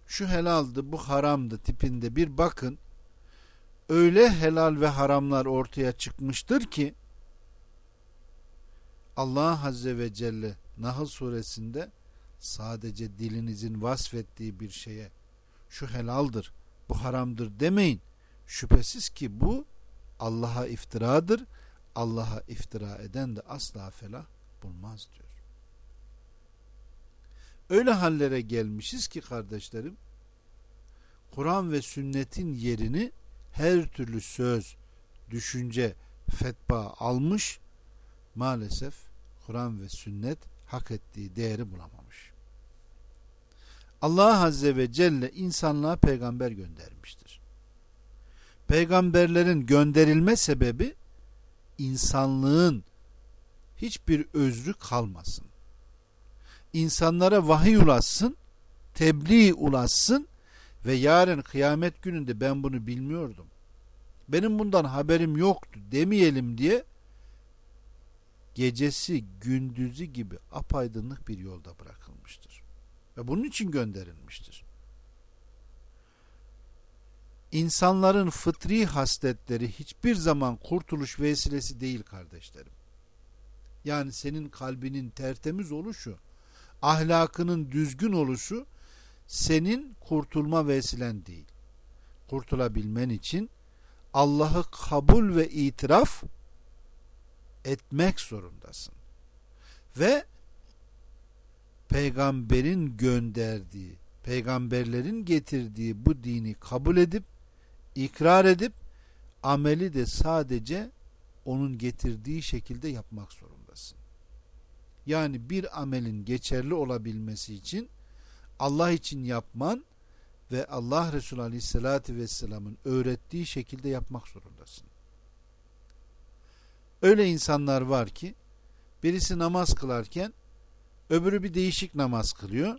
şu helaldı bu haramdı tipinde bir bakın öyle helal ve haramlar ortaya çıkmıştır ki Allah Azze ve Celle Nahl suresinde sadece dilinizin vasfettiği bir şeye şu helaldir, bu haramdır demeyin. Şüphesiz ki bu Allah'a iftiradır. Allah'a iftira eden de asla felah bulmaz diyor. Öyle hallere gelmişiz ki kardeşlerim Kur'an ve sünnetin yerini her türlü söz, düşünce, fetva almış maalesef Kur'an ve sünnet hak ettiği değeri bulamamış. Allah Azze ve Celle insanlığa peygamber göndermiştir. Peygamberlerin gönderilme sebebi insanlığın hiçbir özrü kalmasın. İnsanlara vahiy ulaşsın, tebliğ ulaşsın ve yarın kıyamet gününde ben bunu bilmiyordum. Benim bundan haberim yoktu demeyelim diye gecesi gündüzü gibi apaydınlık bir yolda bırakılmıştır. Ve bunun için gönderilmiştir. İnsanların fıtri hasletleri hiçbir zaman kurtuluş vesilesi değil kardeşlerim. Yani senin kalbinin tertemiz oluşu, ahlakının düzgün oluşu senin kurtulma vesilen değil. Kurtulabilmen için Allah'ı kabul ve itiraf etmek zorundasın. ve peygamberin gönderdiği, peygamberlerin getirdiği bu dini kabul edip ikrar edip ameli de sadece onun getirdiği şekilde yapmak zorundasın. Yani bir amelin geçerli olabilmesi için Allah için yapman ve Allah Resulü Aleyhisselatü Vesselam'ın öğrettiği şekilde yapmak zorundasın. Öyle insanlar var ki birisi namaz kılarken öbürü bir değişik namaz kılıyor.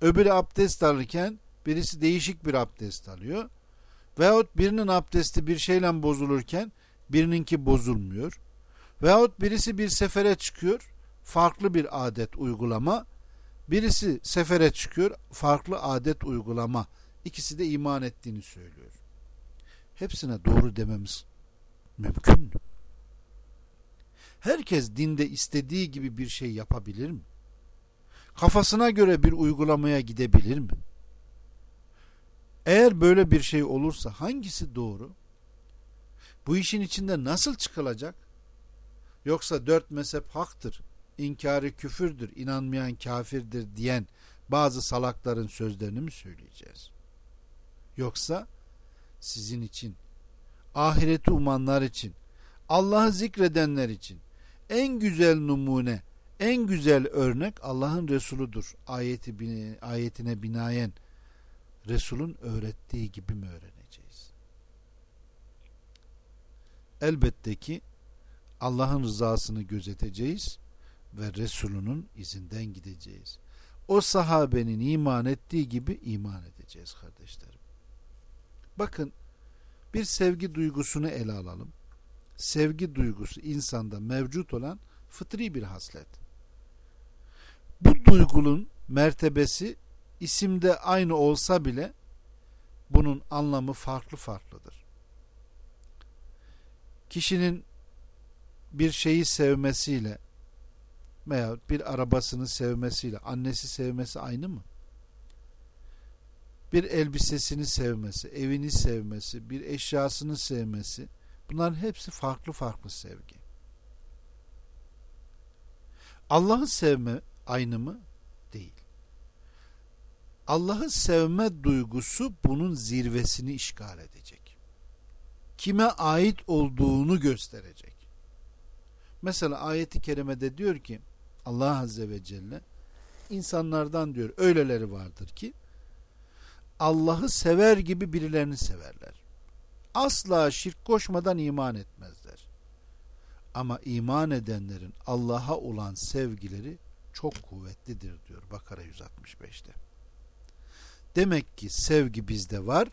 Öbürü abdest alırken birisi değişik bir abdest alıyor. Veyahut birinin abdesti bir şeyle bozulurken birininki bozulmuyor. Veyahut birisi bir sefere çıkıyor, farklı bir adet uygulama. Birisi sefere çıkıyor, farklı adet uygulama. İkisi de iman ettiğini söylüyor. Hepsine doğru dememiz mümkün mü? Herkes dinde istediği gibi bir şey yapabilir mi? Kafasına göre bir uygulamaya gidebilir mi? Eğer böyle bir şey olursa hangisi doğru? Bu işin içinde nasıl çıkılacak? Yoksa dört mezhep haktır, inkarı küfürdür, inanmayan kafirdir diyen bazı salakların sözlerini mi söyleyeceğiz? Yoksa sizin için, ahireti umanlar için, Allah'ı zikredenler için en güzel numune, en güzel örnek Allah'ın Resuludur. Ayeti, ayetine binaen Resul'ün öğrettiği gibi mi öğreneceğiz? Elbette ki Allah'ın rızasını gözeteceğiz ve Resulünün izinden gideceğiz. O sahabenin iman ettiği gibi iman edeceğiz kardeşlerim. Bakın bir sevgi duygusunu ele alalım. Sevgi duygusu insanda mevcut olan fıtri bir haslet. Bu duygunun mertebesi isimde aynı olsa bile bunun anlamı farklı farklıdır. Kişinin bir şeyi sevmesiyle veya bir arabasını sevmesiyle annesi sevmesi aynı mı? Bir elbisesini sevmesi, evini sevmesi, bir eşyasını sevmesi bunların hepsi farklı farklı sevgi. Allah'ı sevme aynı mı? Allah'ı sevme duygusu bunun zirvesini işgal edecek. Kime ait olduğunu gösterecek. Mesela ayeti kerimede diyor ki Allah Azze ve Celle insanlardan diyor öyleleri vardır ki Allah'ı sever gibi birilerini severler. Asla şirk koşmadan iman etmezler. Ama iman edenlerin Allah'a olan sevgileri çok kuvvetlidir diyor Bakara 165'te. Demek ki sevgi bizde var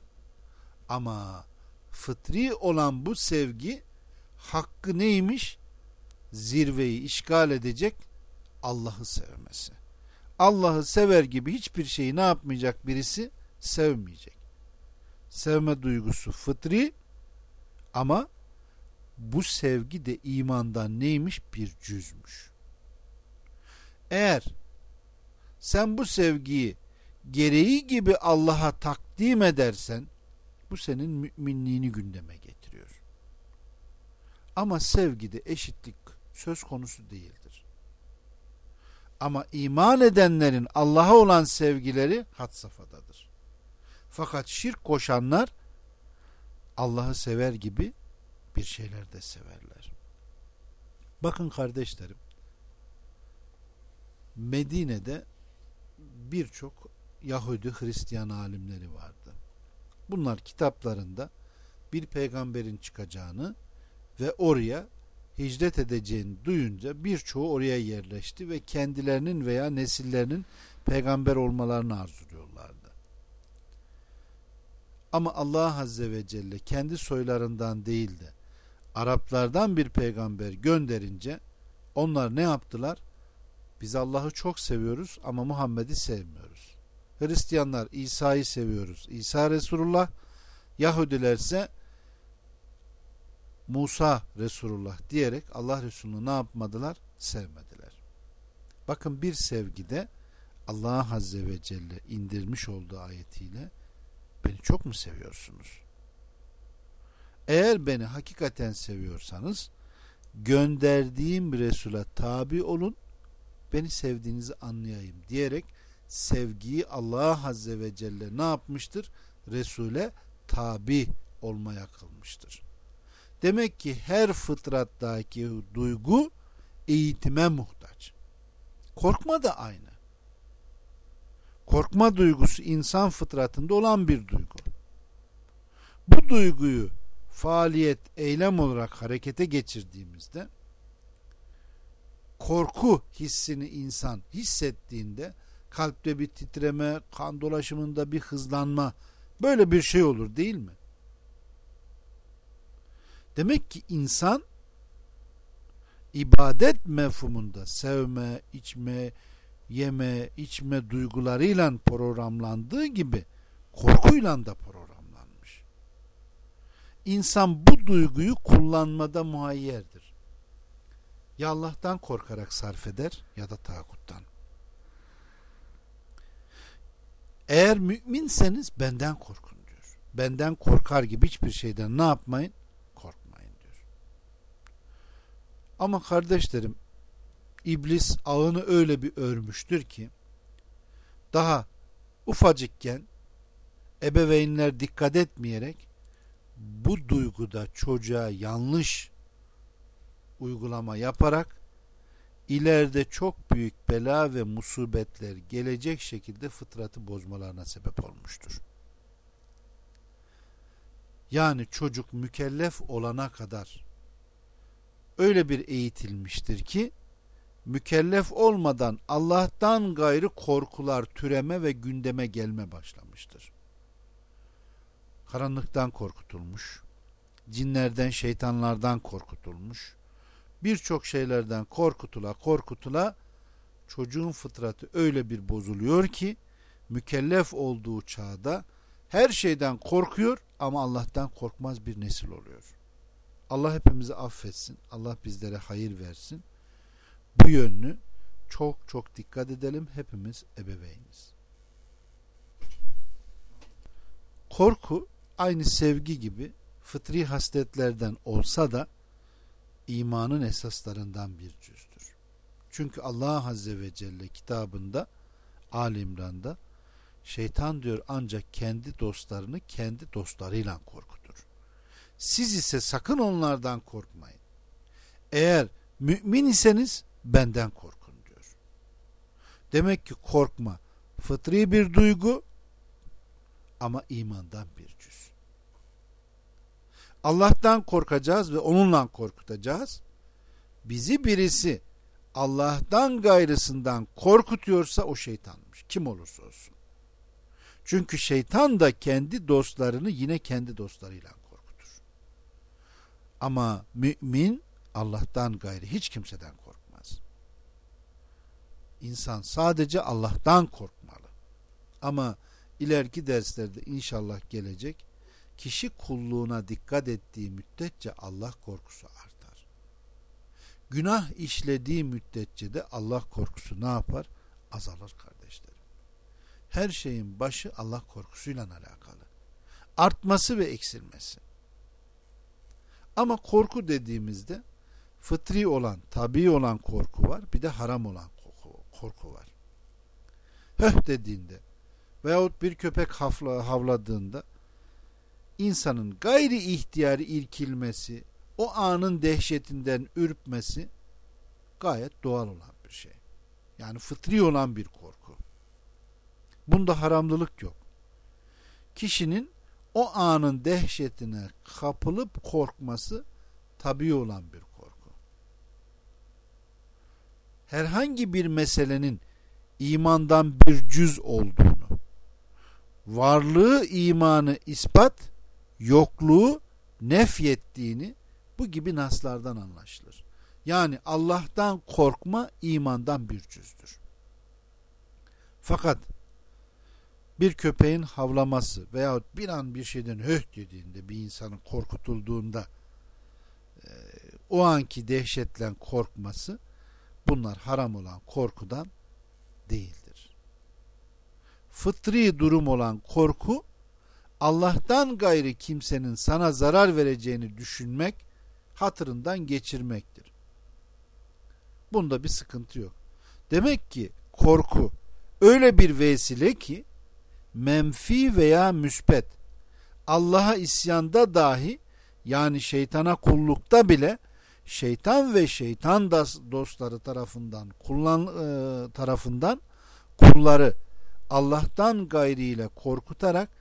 ama fıtri olan bu sevgi hakkı neymiş? Zirveyi işgal edecek Allah'ı sevmesi. Allah'ı sever gibi hiçbir şeyi ne yapmayacak birisi? Sevmeyecek. Sevme duygusu fıtri ama bu sevgi de imandan neymiş? Bir cüzmüş. Eğer sen bu sevgiyi gereği gibi Allah'a takdim edersen bu senin müminliğini gündeme getiriyor. Ama sevgide eşitlik söz konusu değildir. Ama iman edenlerin Allah'a olan sevgileri had safhadadır. Fakat şirk koşanlar Allah'ı sever gibi bir şeyler de severler. Bakın kardeşlerim Medine'de birçok Yahudi Hristiyan alimleri vardı. Bunlar kitaplarında bir peygamberin çıkacağını ve oraya hicret edeceğini duyunca birçoğu oraya yerleşti ve kendilerinin veya nesillerinin peygamber olmalarını arzuluyorlardı. Ama Allah Azze ve Celle kendi soylarından değil de Araplardan bir peygamber gönderince onlar ne yaptılar? Biz Allah'ı çok seviyoruz ama Muhammed'i sevmiyoruz. Hristiyanlar İsa'yı seviyoruz. İsa Resulullah. Yahudiler ise Musa Resulullah diyerek Allah Resulü'nü ne yapmadılar? Sevmediler. Bakın bir sevgide Allah Azze ve Celle indirmiş olduğu ayetiyle beni çok mu seviyorsunuz? Eğer beni hakikaten seviyorsanız gönderdiğim Resul'e tabi olun beni sevdiğinizi anlayayım diyerek sevgiyi Allah Azze ve Celle ne yapmıştır? Resul'e tabi olmaya kılmıştır. Demek ki her fıtrattaki duygu eğitime muhtaç. Korkma da aynı. Korkma duygusu insan fıtratında olan bir duygu. Bu duyguyu faaliyet, eylem olarak harekete geçirdiğimizde korku hissini insan hissettiğinde kalpte bir titreme, kan dolaşımında bir hızlanma böyle bir şey olur değil mi? Demek ki insan ibadet mefhumunda sevme, içme, yeme, içme duygularıyla programlandığı gibi korkuyla da programlanmış. İnsan bu duyguyu kullanmada muhayyerdir. Ya Allah'tan korkarak sarf eder ya da tağuttan. Eğer müminseniz benden korkun diyor. Benden korkar gibi hiçbir şeyden ne yapmayın? Korkmayın diyor. Ama kardeşlerim iblis ağını öyle bir örmüştür ki daha ufacıkken ebeveynler dikkat etmeyerek bu duyguda çocuğa yanlış uygulama yaparak ileride çok büyük bela ve musibetler gelecek şekilde fıtratı bozmalarına sebep olmuştur. Yani çocuk mükellef olana kadar öyle bir eğitilmiştir ki mükellef olmadan Allah'tan gayrı korkular türeme ve gündeme gelme başlamıştır. Karanlıktan korkutulmuş, cinlerden, şeytanlardan korkutulmuş, birçok şeylerden korkutula korkutula çocuğun fıtratı öyle bir bozuluyor ki mükellef olduğu çağda her şeyden korkuyor ama Allah'tan korkmaz bir nesil oluyor. Allah hepimizi affetsin. Allah bizlere hayır versin. Bu yönlü çok çok dikkat edelim. Hepimiz ebeveyniz. Korku aynı sevgi gibi fıtri hasletlerden olsa da imanın esaslarından bir cüzdür. Çünkü Allah Azze ve Celle kitabında Ali İmran'da şeytan diyor ancak kendi dostlarını kendi dostlarıyla korkutur. Siz ise sakın onlardan korkmayın. Eğer mümin iseniz benden korkun diyor. Demek ki korkma fıtri bir duygu ama imandan bir cüz. Allah'tan korkacağız ve onunla korkutacağız. Bizi birisi Allah'tan gayrısından korkutuyorsa o şeytanmış. Kim olursa olsun. Çünkü şeytan da kendi dostlarını yine kendi dostlarıyla korkutur. Ama mümin Allah'tan gayrı hiç kimseden korkmaz. İnsan sadece Allah'tan korkmalı. Ama ileriki derslerde inşallah gelecek kişi kulluğuna dikkat ettiği müddetçe Allah korkusu artar. Günah işlediği müddetçe de Allah korkusu ne yapar? Azalır kardeşlerim. Her şeyin başı Allah korkusuyla alakalı. Artması ve eksilmesi. Ama korku dediğimizde fıtri olan, tabi olan korku var. Bir de haram olan korku var. Höh dediğinde veyahut bir köpek havla, havladığında insanın gayri ihtiyarı irkilmesi, o anın dehşetinden ürpmesi gayet doğal olan bir şey. Yani fıtri olan bir korku. Bunda haramlılık yok. Kişinin o anın dehşetine kapılıp korkması tabi olan bir korku. Herhangi bir meselenin imandan bir cüz olduğunu, varlığı imanı ispat, yokluğu nefyettiğini bu gibi naslardan anlaşılır. Yani Allah'tan korkma imandan bir cüzdür. Fakat bir köpeğin havlaması veyahut bir an bir şeyden höh dediğinde bir insanın korkutulduğunda e, o anki dehşetle korkması bunlar haram olan korkudan değildir. Fıtri durum olan korku Allah'tan gayri kimsenin sana zarar vereceğini düşünmek hatırından geçirmektir. Bunda bir sıkıntı yok. Demek ki korku öyle bir vesile ki menfi veya müspet Allah'a isyanda dahi yani şeytana kullukta bile şeytan ve şeytan dostları tarafından kullan e, tarafından kulları Allah'tan gayriyle korkutarak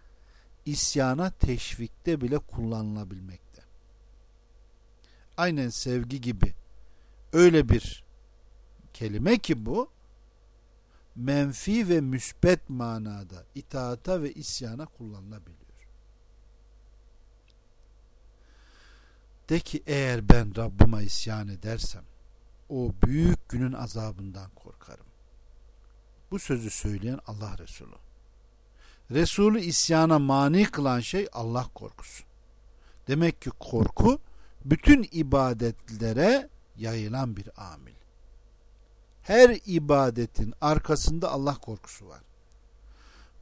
isyana teşvikte bile kullanılabilmekte. Aynen sevgi gibi öyle bir kelime ki bu menfi ve müspet manada itaata ve isyana kullanılabiliyor. De ki eğer ben Rabbime isyan edersem o büyük günün azabından korkarım. Bu sözü söyleyen Allah Resulü. Resulü isyana mani kılan şey Allah korkusu. Demek ki korku bütün ibadetlere yayılan bir amil. Her ibadetin arkasında Allah korkusu var.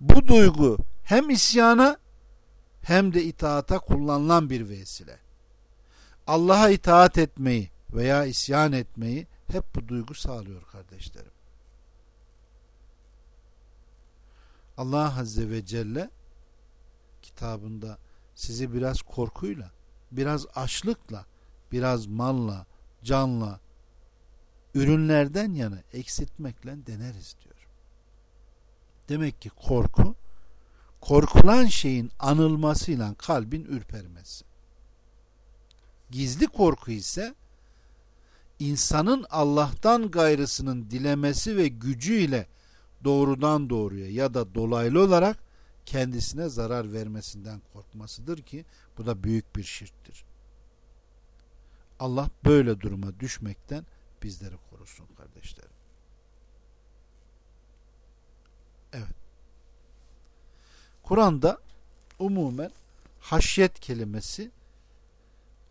Bu duygu hem isyana hem de itaata kullanılan bir vesile. Allah'a itaat etmeyi veya isyan etmeyi hep bu duygu sağlıyor kardeşlerim. Allah Azze ve Celle kitabında sizi biraz korkuyla, biraz açlıkla, biraz malla, canla, ürünlerden yana eksiltmekle deneriz diyor. Demek ki korku, korkulan şeyin anılmasıyla kalbin ürpermesi. Gizli korku ise insanın Allah'tan gayrısının dilemesi ve gücüyle doğrudan doğruya ya da dolaylı olarak kendisine zarar vermesinden korkmasıdır ki bu da büyük bir şirktir. Allah böyle duruma düşmekten bizleri korusun kardeşlerim. Evet. Kur'an'da umumen haşyet kelimesi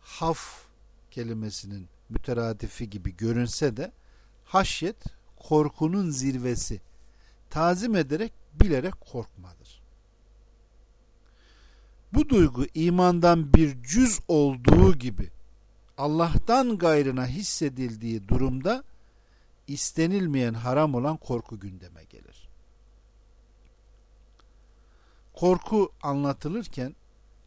haf kelimesinin müteradifi gibi görünse de haşyet korkunun zirvesi tazim ederek bilerek korkmadır. Bu duygu imandan bir cüz olduğu gibi Allah'tan gayrına hissedildiği durumda istenilmeyen haram olan korku gündeme gelir. Korku anlatılırken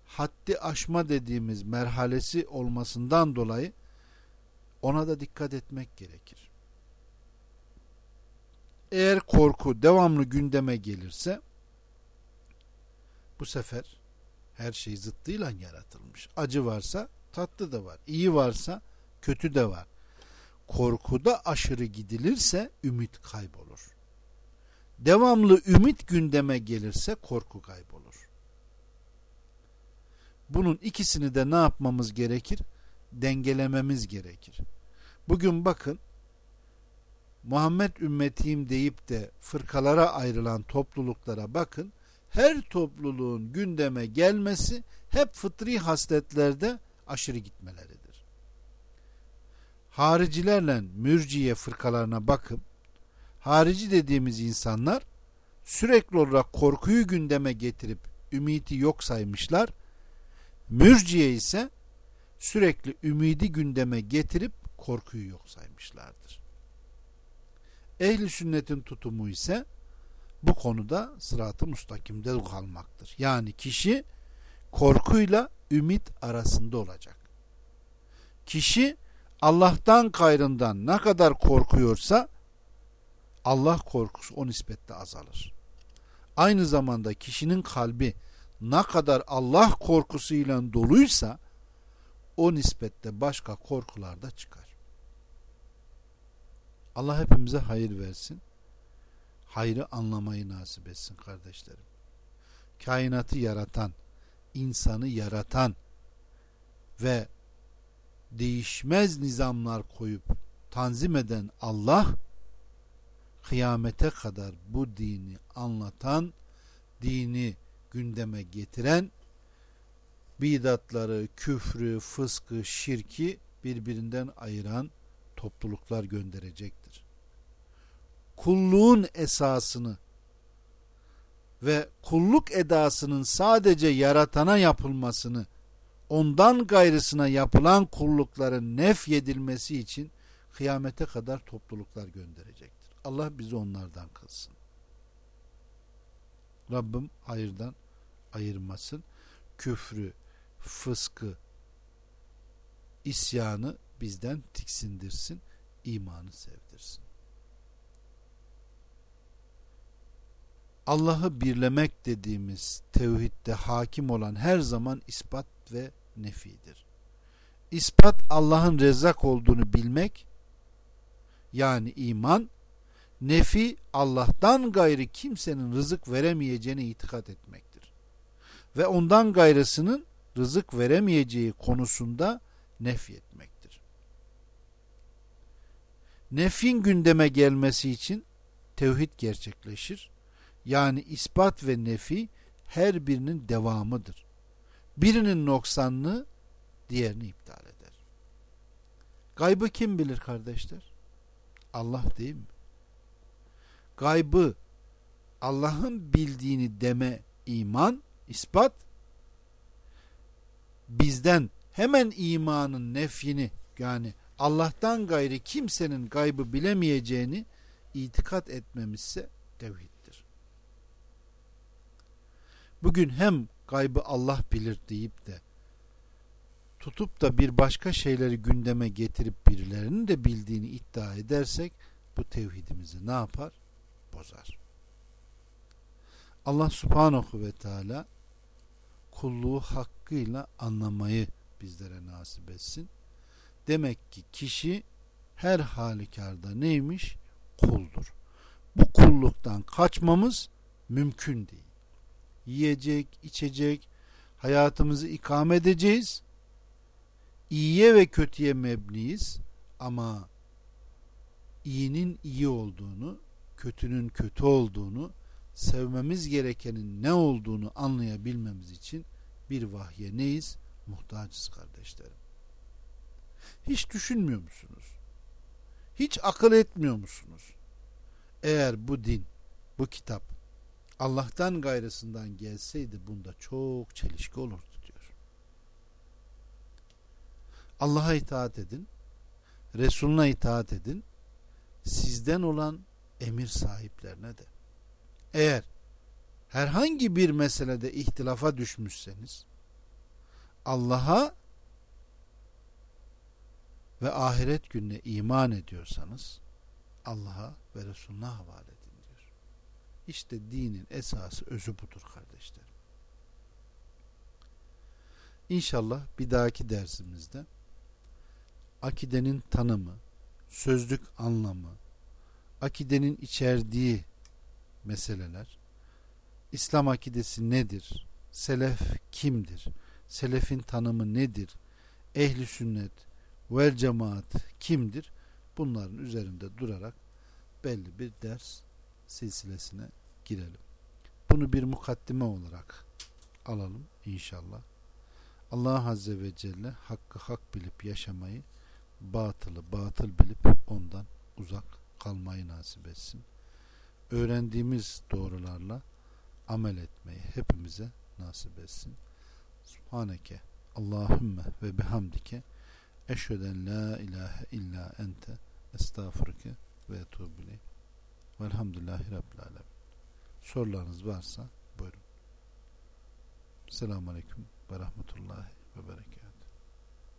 haddi aşma dediğimiz merhalesi olmasından dolayı ona da dikkat etmek gerekir. Eğer korku devamlı gündeme gelirse bu sefer her şey zıttıyla yaratılmış. Acı varsa tatlı da var. İyi varsa kötü de var. Korkuda aşırı gidilirse ümit kaybolur. Devamlı ümit gündeme gelirse korku kaybolur. Bunun ikisini de ne yapmamız gerekir? Dengelememiz gerekir. Bugün bakın Muhammed ümmetiyim deyip de fırkalara ayrılan topluluklara bakın. Her topluluğun gündeme gelmesi hep fıtri hasletlerde aşırı gitmeleridir. Haricilerle mürciye fırkalarına bakın. Harici dediğimiz insanlar sürekli olarak korkuyu gündeme getirip ümiti yok saymışlar. Mürciye ise sürekli ümidi gündeme getirip korkuyu yok saymışlardır. Ehli sünnetin tutumu ise bu konuda sıratı mustakimde kalmaktır. Yani kişi korkuyla ümit arasında olacak. Kişi Allah'tan kayrından ne kadar korkuyorsa Allah korkusu o nispette azalır. Aynı zamanda kişinin kalbi ne kadar Allah korkusuyla doluysa o nispette başka korkular da çıkar. Allah hepimize hayır versin. Hayrı anlamayı nasip etsin kardeşlerim. Kainatı yaratan, insanı yaratan ve değişmez nizamlar koyup tanzim eden Allah kıyamete kadar bu dini anlatan, dini gündeme getiren bidatları, küfrü, fıskı, şirki birbirinden ayıran topluluklar gönderecektir. Kulluğun esasını ve kulluk edasının sadece yaratana yapılmasını, ondan gayrısına yapılan kullukların nef yedilmesi için kıyamete kadar topluluklar gönderecektir. Allah bizi onlardan kılsın. Rabbim hayırdan ayırmasın. Küfrü, fıskı, isyanı bizden tiksindirsin. imanı sevdirsin. Allah'ı birlemek dediğimiz tevhidde hakim olan her zaman ispat ve nefidir. İspat Allah'ın rezzak olduğunu bilmek yani iman nefi Allah'tan gayrı kimsenin rızık veremeyeceğine itikat etmektir. Ve ondan gayrısının rızık veremeyeceği konusunda nef etmektir. Nefin gündeme gelmesi için tevhid gerçekleşir. Yani ispat ve nefi her birinin devamıdır. Birinin noksanlığı diğerini iptal eder. Gaybı kim bilir kardeşler? Allah değil mi? Gaybı Allah'ın bildiğini deme iman, ispat bizden hemen imanın nefyini yani Allah'tan gayri kimsenin gaybı bilemeyeceğini itikat etmemizse tevhiddir. Bugün hem gaybı Allah bilir deyip de tutup da bir başka şeyleri gündeme getirip birilerinin de bildiğini iddia edersek bu tevhidimizi ne yapar? Bozar. Allah subhanahu ve teala kulluğu hakkıyla anlamayı bizlere nasip etsin. Demek ki kişi her halükarda neymiş? Kuldur. Bu kulluktan kaçmamız mümkün değil. Yiyecek, içecek, hayatımızı ikame edeceğiz. İyiye ve kötüye mebniyiz ama iyinin iyi olduğunu, kötünün kötü olduğunu, sevmemiz gerekenin ne olduğunu anlayabilmemiz için bir vahye neyiz? Muhtacız kardeşlerim. Hiç düşünmüyor musunuz? Hiç akıl etmiyor musunuz? Eğer bu din, bu kitap Allah'tan gayrısından gelseydi bunda çok çelişki olurdu diyor. Allah'a itaat edin, Resuluna itaat edin, sizden olan emir sahiplerine de. Eğer herhangi bir meselede ihtilafa düşmüşseniz Allah'a ve ahiret gününe iman ediyorsanız Allah'a ve Resulüne havale edin. İşte dinin esası özü budur kardeşlerim. İnşallah bir dahaki dersimizde akidenin tanımı, sözlük anlamı, akidenin içerdiği meseleler, İslam akidesi nedir? Selef kimdir? Selefin tanımı nedir? Ehli sünnet vel cemaat kimdir? Bunların üzerinde durarak belli bir ders silsilesine girelim. Bunu bir mukaddime olarak alalım inşallah. Allah Azze ve Celle hakkı hak bilip yaşamayı, batılı batıl bilip ondan uzak kalmayı nasip etsin. Öğrendiğimiz doğrularla amel etmeyi hepimize nasip etsin. Subhaneke Allahümme ve bihamdike eşheden la ilahe illa ente estağfurke ve etubile velhamdülillahi rabbil alem sorularınız varsa buyurun. Selamun aleyküm ve rahmetullahi ve berekat